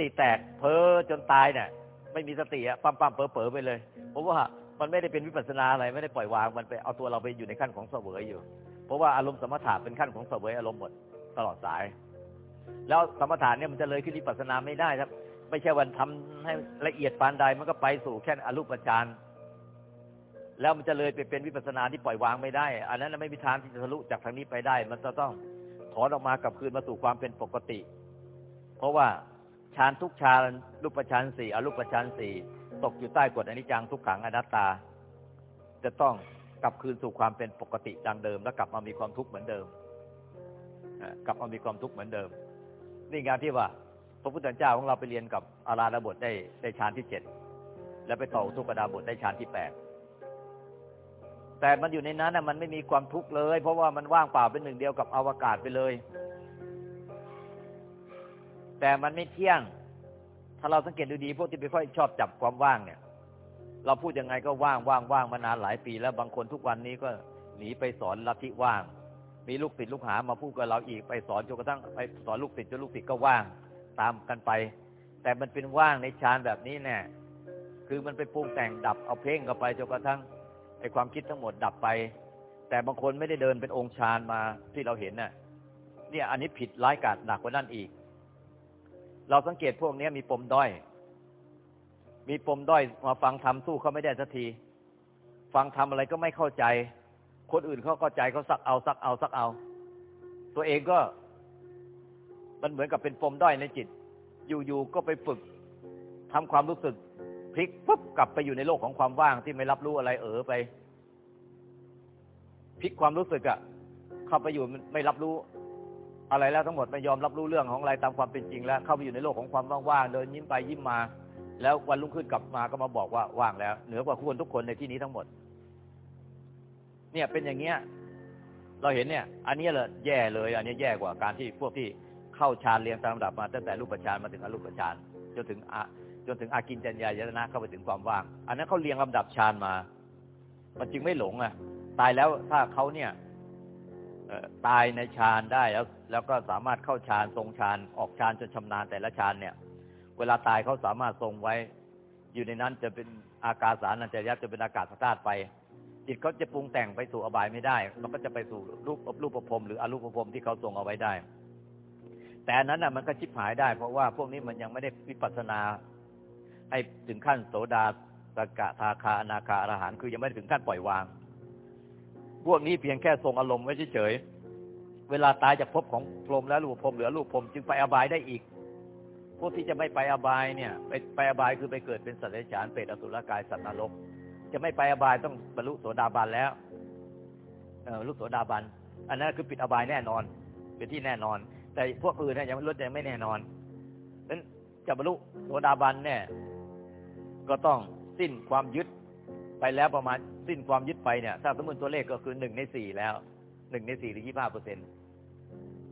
S2: ติแตกเพ้อจนตายเนี่ยไม่มีสติอะปั้มปั้มเป๋อเป๋อไปเลยเพราะว่ามันไม่ได้เป็นวิปัสสนาอะไรไม่ได้ปล่อยวางมันไปเอาตัวเราไปอยู่ในขั้นของเสวยอยู่ เพราะว่าอารมณ์สมถะเป็นขั้นของเสวยอารมณ์หมดตลอดสาย แล้วสมถะเนี่ยมันจะเลยขึ้นวิปัสสนาไม่ได้ครับ ไม่ใช่วันทำให้ละเอียดปานใดมันก็ไปสู่แค่อรูปฌานแล้วมันจะเลยไปเป็นวิปัสสนาที่ปล่อยวางไม่ได้ อันนั้นไม่มีทางที่จะทะลุจากทางนี้ไปได้ มันจะต้องถอนออกมากลับคืนมาสู่ความเป็นปกติ เพราะว่า ฌานทุกฌานรูปฌานสี่อรูปฌานสี่ตกอยู่ใต้กฎอนิจจังทุกขังอนัตตา จะต้องกลับคืนสู่ความเป็นปกติดังเดิม แล้วกลับมามีความทุกข์เหมือนเดิมกลับมามีความทุกข์เหมือนเดิม นี่งานที่ว่า พระพุทธเจ้าของเราไปเรียนกับอาราดาบทได้ได้ฌานที่เจ็ดแล้วไปต่อทุกขดาบทได้ฌานที่แปดแต่มันอยู่ในนั้นนะมันไม่มีความทุกข์เลย เพราะว่ามันว่างเปล่าเป็นหนึ่งเดียวกับอวกาศไปเลย แต่มันไม่เที่ยง ถ้าเราสังเกตดูดีพวกที่ไปค่อยชอบจับความว่างเนี่ย เราพูดยังไงก็ว่างว่างว่างมานานหลายปี แล้วบางคนทุกวันนี้ก็หนีไปสอนลัทธิว่าง มีลูกศิษย์ลูกหามาพูดกับเราอีกไปสอนจนกระทั่งไปสอนลูกศิษย์จนลูกศิษย์ก็ว่างตามกันไป แต่มันเป็นว่างในฌานแบบนี้แน่คือมันไปปรุงแต่งดับเอาเพ่งเข้าไปจนกระทั่งไอความคิดทั้งหมดดับไป แต่บางคนไม่ได้เดินเป็นองค์ฌานมาที่เราเห็นน่ะ เนี่ยอันนี้ผิดร้ายกาจหนักกว่านั่นอีก เราสังเกตพวกนี้มีปมด้อย มีปมด้อยมาฟังทำสู้เขาไม่ได้สักที ฟังทำอะไรก็ไม่เข้าใจ คนอื่นเขาเข้าใจเขาสักเอาสักเอาสักเอา ตัวเองก็ มันเหมือนกับเป็นปมด้อยในจิต อยู่ๆก็ไปฝึกทำความรู้สึกพลิกปุ๊บกลับไปอยู่ในโลกของความว่างที่ไม่รับรู้อะไรเออไปพลิกความรู้สึกอะเข้าไปอยู่ไม่รับรู้ อะไรแล้วทั้งหมดไม่ยอมรับรู้เรื่องของอะไรตามความเป็นจริงแล้ว เข้าไปอยู่ในโลกของความว่างๆเดินยิ้มไปยิ้มมา แล้ววันรุ่งขึ้นกลับมาก็มาบอกว่าว่างแล้ว เหนือกว่าคนทุกคนในที่นี้ทั้งหมด เนี่ยเป็นอย่างเงี้ย เราเห็นเนี่ย อันนี้เลยแย่เลย อันนี้แย่กว่าการที่พวกที่เข้าฌานเรียงตามลำดับมาตั้งแต่รูปฌานมาถึงอรูปฌานจนถึงอะจนถึงอากินจัญญายตนะเข้าไปถึงความว่าง อันนั้นเขาเรียงลำดับฌานมา มันจึงไม่หลงอะ ตายแล้วถ้าเขาเนี่ย ตายในฌานได้แล้ว แล้วก็สามารถเข้าฌานทรงฌานออกฌานจนชำนาญแต่ละฌานเนี่ย เวลาตายเขาสามารถทรงไว้ อยู่ในนั้นจะเป็นอากาสานันจยัจะเป็นอากาศธาตุไปจิตเขาจะปรุงแต่งไปสู่อบายไม่ได้มันก็จะไปสู่รูปรูปประพรมหรืออรูปประพรมที่เขาทรงเอาไว้ได้ แต่นั้นน่ะมันก็ชิบหายได้ เพราะว่าพวกนี้มันยังไม่ได้วิปัสสนา ให้ถึงขั้นโสดาสกะทาคาอนาคาอรหันคือยังไม่ถึงขั้นปล่อยวาง พวกนี้เพียงแค่ทรงอารมณ์ไว้เฉยๆเวลาตายจากภพของพรหมแล้วรูปพรหมเหลือรูปพรหมจึงไปอบายได้อีก พวกที่จะไม่ไปอบายเนี่ยไปไปอบายคือไปเกิดเป็นสัตว์เดรัจฉานเปรตอสุรกายสัตว์นรก จะไม่ไปอบายต้องบรรลุโสดาบันแล้วเออลุโสดาบัน อันนั้นคือปิดอบายแน่นอน เป็นที่แน่นอน แต่พวกอื่นเนี่ยยังไม่รู้ยังไม่แน่นอนนั้นจะบรรลุโสดาบันเนี่ย ก็ต้องสิ้นความยึดไปแล้วประมาณ สิ้นความยึดไปเนี่ยถ้าสมมติตัวเลขก็คือหนึ่งในสี่แล้วหนึ่งในสี่หรือยี่ห้าเปอร์เซ็น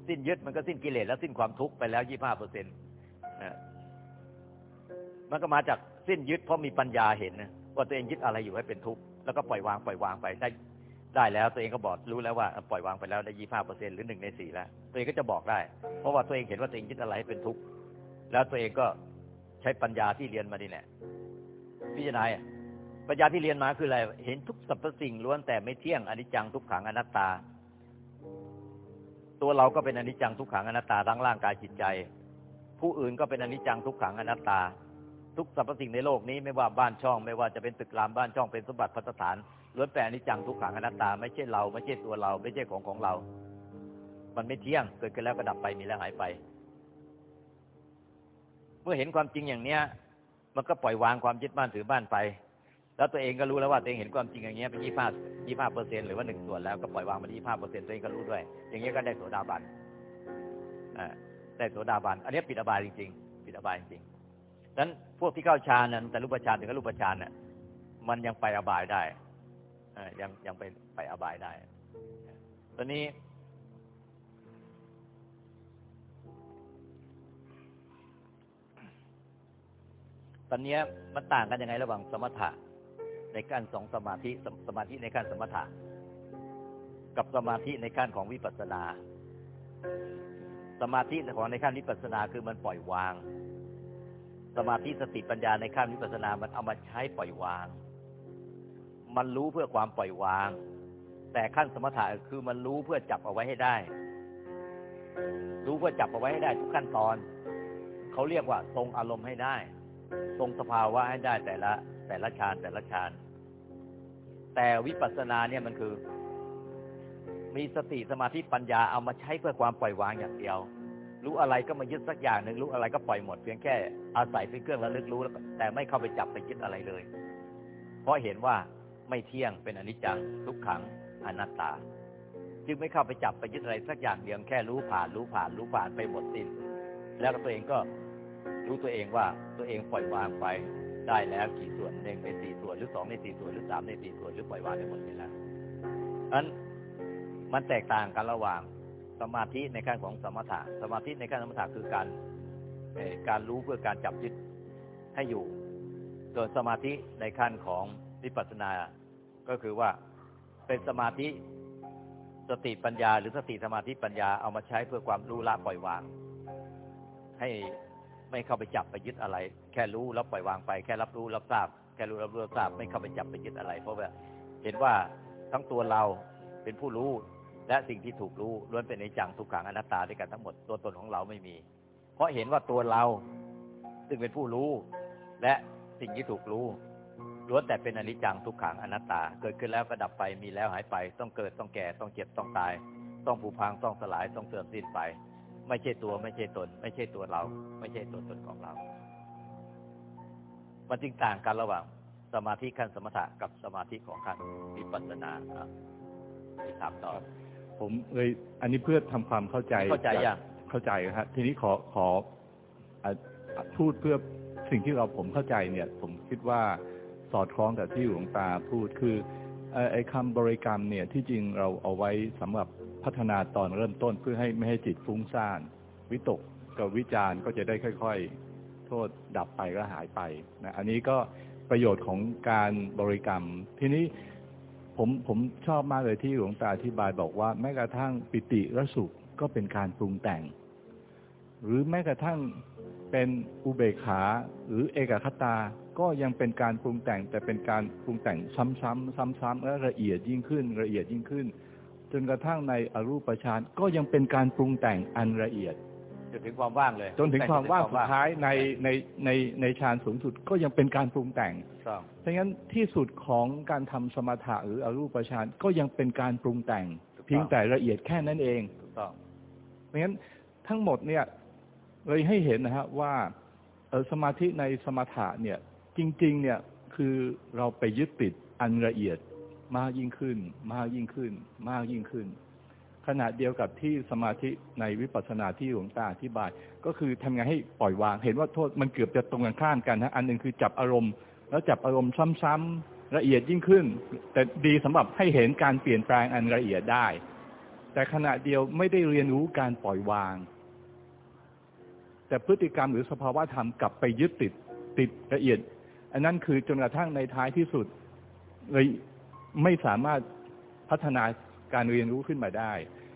S2: สิ้นยึดมันก็สิ้นกิเลสแล้วสิ้นความทุกข์ไปแล้วยี่ห้าเปอร์เซ็นต์มันก็มาจากสิ้นยึดเพราะมีปัญญาเห็นนะว่าตัวเองยึดอะไรอยู่ให้เป็นทุกข์แล้วก็ปล่อยวางปล่อยวางไปได้ได้แล้วตัวเองก็บอกรู้แล้วว่าปล่อยวางไปแล้วได้ยี่ห้าเปอร์เซ็นหรือหนึ่งในสี่แล้ว ตัวเองก็จะบอกได้ เพราะว่าตัวเองเห็นว่าตัวเองยึดอะไรให้เป็นทุกข์แล้วตัวเองก็ใช้ปัญญาที่เรียนมาดีแหละพิจารณา ปัญญาที่เรียนมาคืออะไร เห็นทุกสรรพสิ่งล้วนแต่ไม่เที่ยงอนิจจังทุกขังอนัตตา ตัวเราก็เป็นอนิจจังทุกขังอนัตตาทั้งร่างกายจิตใจ ผู้อื่นก็เป็นอนิจจังทุกขังอนัตตา ทุกสรรพสิ่งในโลกนี้ไม่ว่าบ้านช่อง ไม่ว่าจะเป็นตึกรามบ้านช่องเป็นสมบัติพัฒฐานล้วนแต่อนิจจังทุกขังอนัตตา ไม่ใช่เราไม่ใช่ตัวเรา ไม่ใช่ของของเรา มันไม่เที่ยงเกิดขึ้นแล้วก็ดับไปมีแล้วหายไป เมื่อเห็นความจริงอย่างเนี้ย มันก็ปล่อยวางความยึดบ้านถือบ้านไป แล้วตัวเองก็รู้แล้วว่าตัวเองเห็นความจริงอย่างเงี้ยเป็นยี่ห้ายี่ห้าเปอร์เซ็นหรือว่าหนึ่งส่วนแล้วก็ปล่อยวางมายี่ห้าเปอร์เซ็นตัวเองก็รู้ด้วย อย่างเงี้ยก็ได้โสดาบันอ่าได้โสดาบัน อันนี้ปิดอบายจริง ๆ ปิดอบายจริงๆดังนั้นพวกที่เข้าฌานนั้นแต่รูปฌานถึงกับรูปฌานเนี่ยมันยังไปอบายได้อ่ายังยังไปไปอบายได้ตอนนี้ตอนนี้มันต่างกันยังไงระหว่างสมถะ ในการสองสมาธิสมสมาธิในการสมถะกับสมาธิในการของวิปัสสนา สมาธิของในขั้นวิปัสสนาคือมันปล่อยวาง สมาธิสติปัญญาในขั้นวิปัสสนามันเอามาใช้ปล่อยวาง มันรู้เพื่อความปล่อยวาง แต่ขั้นสมถะคือมันรู้เพื่อจับเอาไว้ให้ได้ รู้เพื่อจับเอาไว้ให้ได้ ทุกขั้นตอน เขาเรียกว่าทรงอารมณ์ให้ได้ ทรงสภาวะให้ได้แต่ละแต่ละฌานแต่ละฌาน แต่วิปัสสนาเนี่ยมันคือ มีสติสมาธิปัญญาเอามาใช้เพื่อความปล่อยวางอย่างเดียว รู้อะไรก็มายึดสักอย่างหนึ่งรู้อะไรก็ปล่อยหมดเพียงแค่อาศัยเป็นเครื่องระลึกรู้แล้วแต่ไม่เข้าไปจับไปยึดอะไรเลย เพราะเห็นว่าไม่เที่ยงเป็นอนิจจังทุกขังอนัตตา จึงไม่เข้าไปจับไปยึดอะไรสักอย่างเดียวแค่รู้ผ่านรู้ผ่านรู้ผ่านไปหมดสิ้น แล้วตัวเองก็รู้ตัวเองว่าตัวเองปล่อยวางไป ได้แล้วกี่ส่วนหนึ่งในสี่ส่วนหรือสองในสี่ส่วนหรือสามในสี่ส่วนหรือปล่อยวางไปหมดไปแล้วนั้นมันแตกต่างกันระหว่างสมาธิในขั้นของสมถะ สมาธิในขั้นสมถะคือการการรู้เพื่อการจับยึดให้อยู่ ส่วนสมาธิในขั้นของวิปัสสนา ก็คือว่าเป็นสมาธิสติปัญญา หรือสติสมาธิปัญญาเอามาใช้เพื่อความรู้ละปล่อยวาง ให้ ไม่เข้าไปจับไปยึดอะไร แค่รู้แล้วปล่อยวางไป แค่รับรู้รับทราบ แค่รู้รับรู้รับทราบ ไม่เข้าไปจับไปยึดอะไร เพราะว่าเห็นว่าทั้งตัวเราเป็นผู้รู้ และสิ่งที่ถูกรู้ล้วนเป็นในจังทุกขังอนัตตาด้วยกันทั้งหมดตัวตนของเราไม่มี เพราะเห็นว่าตัวเราซึ่งเป็นผู้รู้ และสิ่งที่ถูกรู้ล้วนแต่เป็นอนิจจังทุกขังอนัตตา เกิดขึ้นแล้วก็ดับไปมีแล้วหายไป ต้องเกิดต้องแก่ต้องเจ็บต้องตาย ต้องผุพังต้องสลายต้องเสื่อมสิ้นไป ไม่ใช่ตัวไม่ใช่ตน ไม่ใช่ตัวเรา ไม่ใช่ตัวตนของเรา มันจึงต่างกันระหว่าง สมาธิขั้นสมถะกับสมาธิของขั้นวิปัสสนาครับที่ถามต่อ
S3: ผมเลยอันนี้เพื่อทำความเข้าใจ
S2: เข้าใจยัง
S3: เข้าใจครับทีนี้ขอขออะอะพูดเพื่อสิ่งที่เราผมเข้าใจเนี่ย ผมคิดว่าสอดคล้องกับที่หลวงตาพูดคือเอ่อไอ้คำบริกรรมเนี่ยที่จริงเราเอาไว้สำหรับ พัฒนาตอนเริ่มต้นเพื่อให้ไม่ให้จิตฟุ้งซ่าน วิตกกับวิจารณ์ก็จะได้ค่อยๆ โทษดับไปก็หายไปนะอันนี้ก็ประโยชน์ของการบริกรรม ทีนี้ผมผมชอบมากเลยที่หลวงตาอธิบายบอกว่า แม้กระทั่งปิติและสุขก็เป็นการปรุงแต่ง หรือแม้กระทั่งเป็นอุเบกขาหรือเอกคตา ก็ยังเป็นการปรุงแต่ง แต่เป็นการปรุงแต่งซ้ำๆซ้ำๆและละเอียดยิ่งขึ้น ละเอียดยิ่งขึ้น จนกระทั่งในอรูปฌานก็ยังเป็นการปรุงแต่งอันละเอียด
S2: จนถึงความว่างเลย
S3: จนถึงความว่างสุดท้ายใน
S2: ช่
S3: ในในในฌานสูงสุดก็ยังเป็นการปรุงแต่ง
S2: ถูกต้อง
S3: ดังนั้นที่สุดของการทำสมถะหรืออรูปฌานก็ยังเป็นการปรุงแต่ง เพียงแต่ละเอียดแค่นั้นเอง
S2: ถูกต้อง
S3: เพราะฉะนั้นทั้งหมดเนี่ยเลยให้เห็นนะฮะว่าเอ่อสมาธิในสมถะเนี่ยจริง ๆ เนี่ยคือเราไปยึดติดอันละเอียด มากยิ่งขึ้น มากยิ่งขึ้น มากยิ่งขึ้น ขณะเดียวกับที่สมาธิในวิปัสสนาที่หลวงตาอธิบาย ก็คือทำไงให้ปล่อยวาง เห็นว่าโทษมันเกือบจะตรงกันข้ามกันนะอันหนึ่งคือจับอารมณ์ แล้วจับอารมณ์ซ้ำๆละเอียดยิ่งขึ้น แต่ดีสำหรับให้เห็นการเปลี่ยนแปลงอันละเอียดได้ แต่ขณะเดียวไม่ได้เรียนรู้การปล่อยวาง แต่พฤติกรรมหรือสภาวะธรรมกลับไปยึดติดติดละเอียด อันนั้นคือจนกระทั่งในท้ายที่สุดเลย ไม่สามารถพัฒนาการเรียนรู้ขึ้นมาได้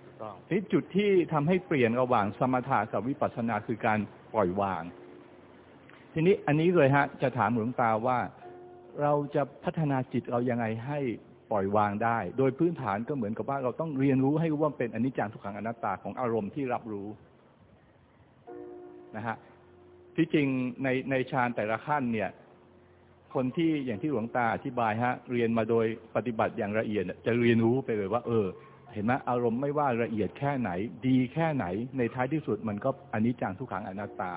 S2: ถูกต้อง
S3: ที่จุดที่ทำให้เปลี่ยนระหว่างสมถะกับวิปัสสนาคือการปล่อยวาง ทีนี้อันนี้เลยฮะ จะถามหลวงตาว่าเราจะพัฒนาจิตเรายังไงให้ปล่อยวางได้ โดยพื้นฐานก็เหมือนกับว่าเราต้องเรียนรู้ให้รู้ว่าเป็นอนิจจังทุกขังอนัตตาของอารมณ์ที่รับรู้นะฮะที่จริงในในฌานแต่ละขั้นเนี่ย คนที่อย่างที่หลวงตาอธิบายฮะ เรียนมาโดยปฏิบัติอย่างละเอียดจะเรียนรู้ไปเลยว่า เออ เห็นไหมอารมณ์ไม่ว่าละเอียดแค่ไหน ดีแค่ไหน ในท้ายที่สุดมันก็อนิจจังทุกขังอนัตตา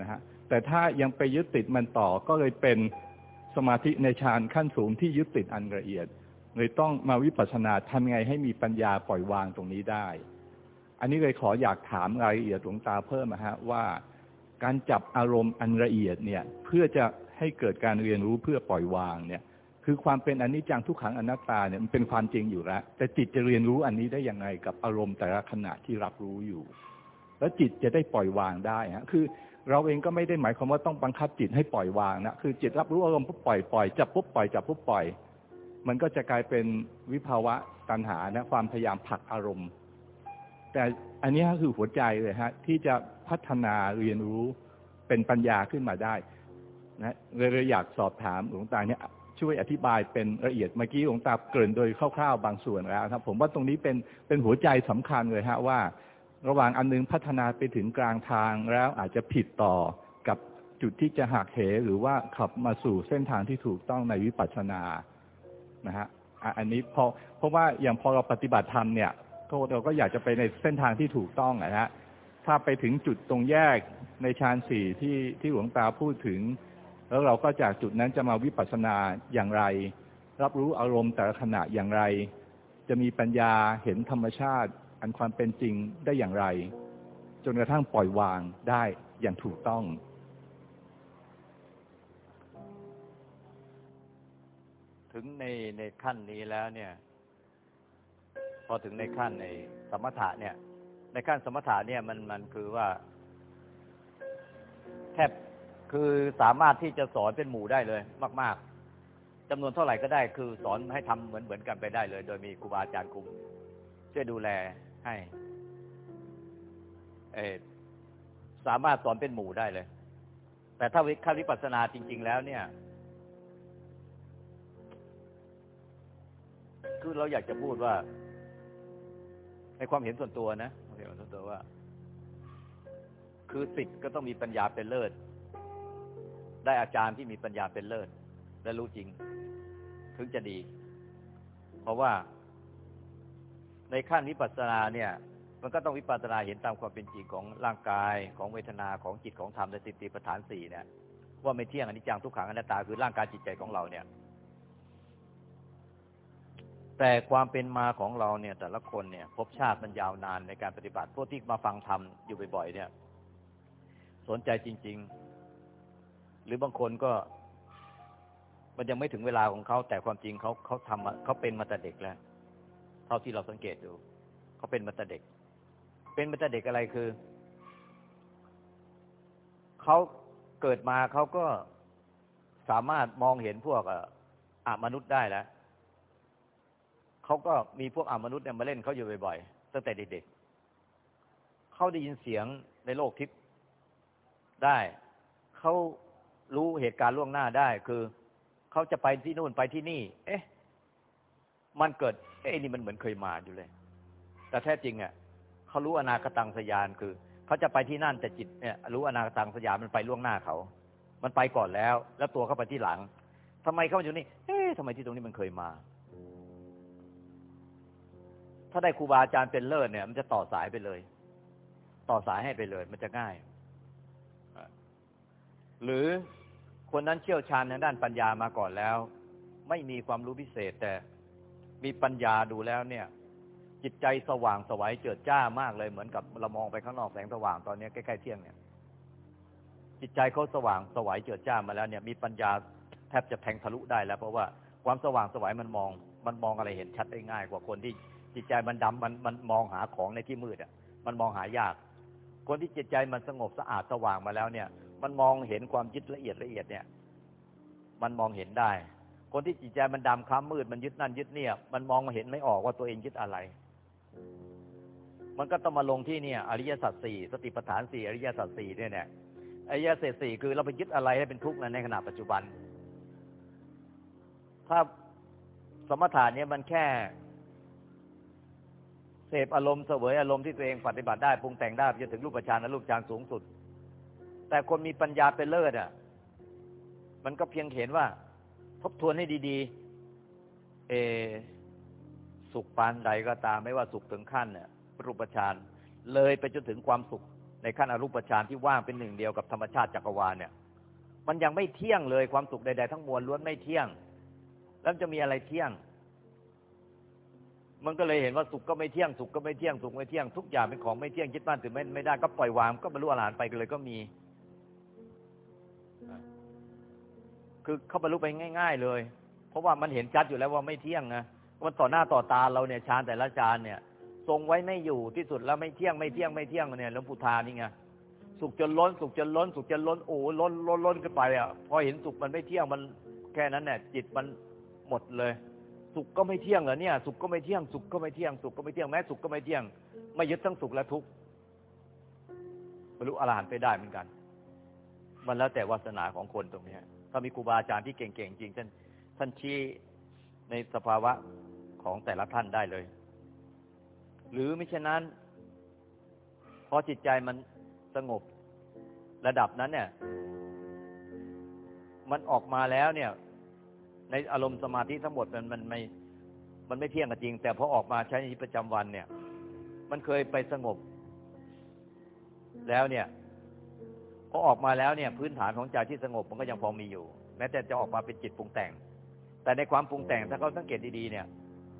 S3: นะฮะแต่ถ้ายังไปยึดติดมันต่อก็เลยเป็นสมาธิในฌานขั้นสูงที่ยึดติดอันละเอียดเลยต้องมาวิปัสสนาทำไงให้มีปัญญาปล่อยวางตรงนี้ได้ อันนี้เลยขออยากถามรายละเอียดหลวงตาเพิ่มนะฮะว่า การจับอารมณ์อันละเอียดเนี่ย เพื่อจะ ให้เกิดการเรียนรู้เพื่อปล่อยวางเนี่ย คือความเป็นอนิจจังทุกขังอนัตตาเนี่ยมันเป็นความจริงอยู่แล้ว แต่จิตจะเรียนรู้อันนี้ได้ยังไงกับอารมณ์แต่ละขณะที่รับรู้อยู่ แล้วจิตจะได้ปล่อยวางได้ฮะคือเราเองก็ไม่ได้หมายความว่าต้องบังคับจิตให้ปล่อยวางนะคือจิตรับรู้อารมณ์ปุ๊บปล่อยปล่อยจับปุ๊บปล่อยจับปุ๊บปล่อย มันก็จะกลายเป็นวิภาวะตัณหานะความพยายามผลักอารมณ์ แต่อันนี้คือหัวใจเลยฮะที่จะพัฒนาเรียนรู้เป็นปัญญาขึ้นมาได้ นะเลยอยากสอบถามหลวงตาเนี่ยช่วยอธิบายเป็นละเอียดเมื่อกี้หลวงตาเกริ่นโดยคร่าวๆบางส่วนแล้วครับ ผมว่าตรงนี้เป็นเป็นหัวใจสำคัญเลยฮะว่า ระหว่างอันนึงพัฒนาไปถึงกลางทางแล้วอาจจะผิดต่อกับจุดที่จะหักเหหรือว่าขับมาสู่เส้นทางที่ถูกต้องในวิปัสสนานะฮะอันนี้พอเพราะว่าอย่างพอเราปฏิบัติธรรมเนี่ยเราก็อยากจะไปในเส้นทางที่ถูกต้องนะฮะถ้าไปถึงจุดตรงแยกในฌานสี่ที่ที่หลวงตาพูดถึง แล้วเราก็จากจุดนั้นจะมาวิปัสสนาอย่างไร รับรู้อารมณ์แต่ละขณะอย่างไร จะมีปัญญาเห็นธรรมชาติ อันความเป็นจริงได้อย่างไร จนกระทั่งปล่อยวางได้อย่างถูกต้อง
S2: ถึงในในขั้นนี้แล้วเนี่ย พอถึงในขั้นในสมถะเนี่ย ในขั้นสมถะเนี่ยมันมันคือว่า แทบ คือสามารถที่จะสอนเป็นหมู่ได้เลย มาก ๆจำนวนเท่าไหร่ก็ได้ คือสอนให้ทำเหมือนเหมือนกันไปได้เลย โดยมีครูบาอาจารย์คุมช่วยดูแลให้เอสามารถสอนเป็นหมู่ได้เลย แต่ถ้าวิควิปัสสนาจริง ๆ แล้วเนี่ย คือเราอยากจะพูดว่า ในความเห็นส่วนตัวนะความเห็นส่วนตัวว่า คือสิทธิ์ก็ต้องมีปัญญาเป็นเลิศ ได้อาจารย์ที่มีปัญญาเป็นเลิศ และรู้จริง ถึงจะดี เพราะว่าในขั้นวิปัสสนาเนี่ย มันก็ต้องวิปัสสนาเห็นตามความเป็นจริงของร่างกายของเวทนาของจิตของธรรมและสติปัฏฐานสี่เนี่ย ว่าไม่เที่ยงอนิจจังทุกขังอนัตตาคือร่างกายจิตใจของเราเนี่ย แต่ความเป็นมาของเราเนี่ย แต่ละคนเนี่ย พบชาติมันยาวนานในการปฏิบัติพวกที่มาฟังธรรมอยู่บ่อยๆเนี่ย สนใจจริง ๆ หรือบางคนก็ มันยังไม่ถึงเวลาของเขาแต่ความจริงเขาเขาทำเขาเป็นมาแต่เด็กแล้ว เท่าที่เราสังเกตดูเขาเป็นมาแต่เด็ก เป็นมาแต่เด็กอะไรคือเขาเกิดมาเขาก็สามารถมองเห็นพวกอามนุษย์ได้แล้วเขาก็มีพวกอามนุษย์เนี่ยมาเล่นเขาอยู่บ่อยๆตั้งแต่เด็กๆเขาได้ยินเสียงในโลกทิพย์ได้เขา รู้เหตุการณ์ล่วงหน้าได้ คือเขาจะไปที่นู่นไปที่นี่ เอ๊ะ มันเกิดไอ้นี่มันเหมือนเคยมาอยู่เลย แต่แท้จริงอะเขารู้อนาคตังสยานคือเขาจะไปที่นั่นแต่จิตเนี่ยรู้อนาคตังสยานมันไปล่วงหน้าเขา มันไปก่อนแล้ว แล้วตัวเขาไปที่หลังทำไมเขาอยู่นี่ เอ๊ะทำไมที่ตรงนี้มันเคยมา ถ้าได้ครูบาอาจารย์เป็นเลิศเนี่ย มันจะต่อสายไปเลย ต่อสายให้ไปเลย มันจะง่ายหรือ คนนั้นเชี่ยวชาญในด้านปัญญามาก่อนแล้ว ไม่มีความรู้พิเศษแต่มีปัญญาดูแล้วเนี่ย จิตใจสว่างสวัยเจิดจ้ามากเลยเหมือนกับเรามองไปข้างนอกแสงสว่างตอนนี้ใกล้ๆเที่ยงเนี่ย จิตใจเขาสว่างสวัยเจิดจ้ามาแล้วเนี่ย มีปัญญาแทบจะแทงทะลุได้แล้วเพราะว่าความสว่างสวัยมันมอง มันมองอะไรเห็นชัดได้ง่ายกว่าคนที่จิตใจมันดำมันมันมองหาของในที่มืดอะ มันมองหายาก คนที่จิตใจมันสงบสะอาดสว่างมาแล้วเนี่ย มันมองเห็นความยึดละเอียดละเอียดเนี่ย มันมองเห็นได้ คนที่จิตใจมันดำคล้ำมืดมันยึดนั่นยึดเนี่ย มันมองเห็นไม่ออกว่าตัวเองยึดอะไร มันก็ต้องมาลงที่เนี่ย อริยสัจสี่สติปัฏฐานสี่อริยสัจสี่เนี่ยเนี่ยอริยสัจสี่คือเราไปยึดอะไรให้เป็นทุกข์ในขณะปัจจุบัน ถ้าสมถะเนี่ยมันแค่เสพอารมณ์เสวยอารมณ์ที่ตัวเองปฏิบัติได้ปรุงแต่งได้จนถึงรูปฌานและรูปฌานสูงสุด แต่คนมีปัญญาเป็นเลิศอะ มันก็เพียงเห็นว่า ทบทวนให้ดี ๆ เอ สุขปานใดก็ตามไม่ว่าสุขถึงขั้นเนี่ยรูปฌานเลยไปจนถึงความสุข ในขั้นอรูปฌานที่ว่างเป็นหนึ่งเดียวกับธรรมชาติจักรวาลเนี่ย มันยังไม่เที่ยงเลยความสุขใดๆทั้งมวลล้วนไม่เที่ยง แล้วจะมีอะไรเที่ยง มันก็เลยเห็นว่าสุขก็ไม่เที่ยงสุขก็ไม่เที่ยงสุขไม่เที่ยงทุกอย่างเป็นของไม่เที่ยงคิดมั่นถือไม่ไม่ได้ก็ปล่อยวางก็บรรลุอรหันต์ไปเลยก็มี คือเข้าบรรลุไปง่าย ๆ เลย เพราะว่ามันเห็นชัดอยู่แล้วว่าไม่เที่ยงนะมันต่อหน้าต่อตาเราเนี่ยฌานแต่ละฌานเนี่ย ทรงไว้ไม่อยู่ที่สุดแล้วไม่เที่ยงไม่เที่ยงไม่เที่ยงเนี่ยหลวงปู่ทานี่ไงสุขจนล้น สุขจนล้น สุขจนล้นโอ้ล้นล้นล้นขึ้นไปอะพอเห็นสุขมันไม่เที่ยงมันแค่นั้นเนี่ยจิตมันหมดเลย สุขก็ไม่เที่ยงเหรอเนี่ย สุขก็ไม่เที่ยงสุขก็ไม่เที่ยงสุขก็ไม่เที่ยงแม้สุขก็ไม่เที่ยง ไม่ยึดทั้งสุขและทุกข์บรรลุอรหันต์ไปได้เหมือนกัน มันแล้วแต่วาสนาของคนตรงนี้ ถ้ามีครูบาอาจารย์ที่เก่งๆจริงท่านท่านชี้ในสภาวะของแต่ละท่านได้เลย หรือไม่เช่นนั้นพอจิตใจมันสงบระดับนั้นเนี่ย มันออกมาแล้วเนี่ย ในอารมณ์สมาธิทั้งหมดมันมันไม่มันไม่เที่ยงกันจริง แต่พอออกมาใช้ในชีวิตประจำวันเนี่ย มันเคยไปสงบ แล้วเนี่ย อออกมาแล้วเนี่ยพื้นฐานของใจที่สงบมันก็ยังพอมีอยู่ แม้แต่จะออกมาเป็นจิตปรุงแต่ง แต่ในความปรุงแต่งถ้าเขาสังเกตดีๆเนี่ย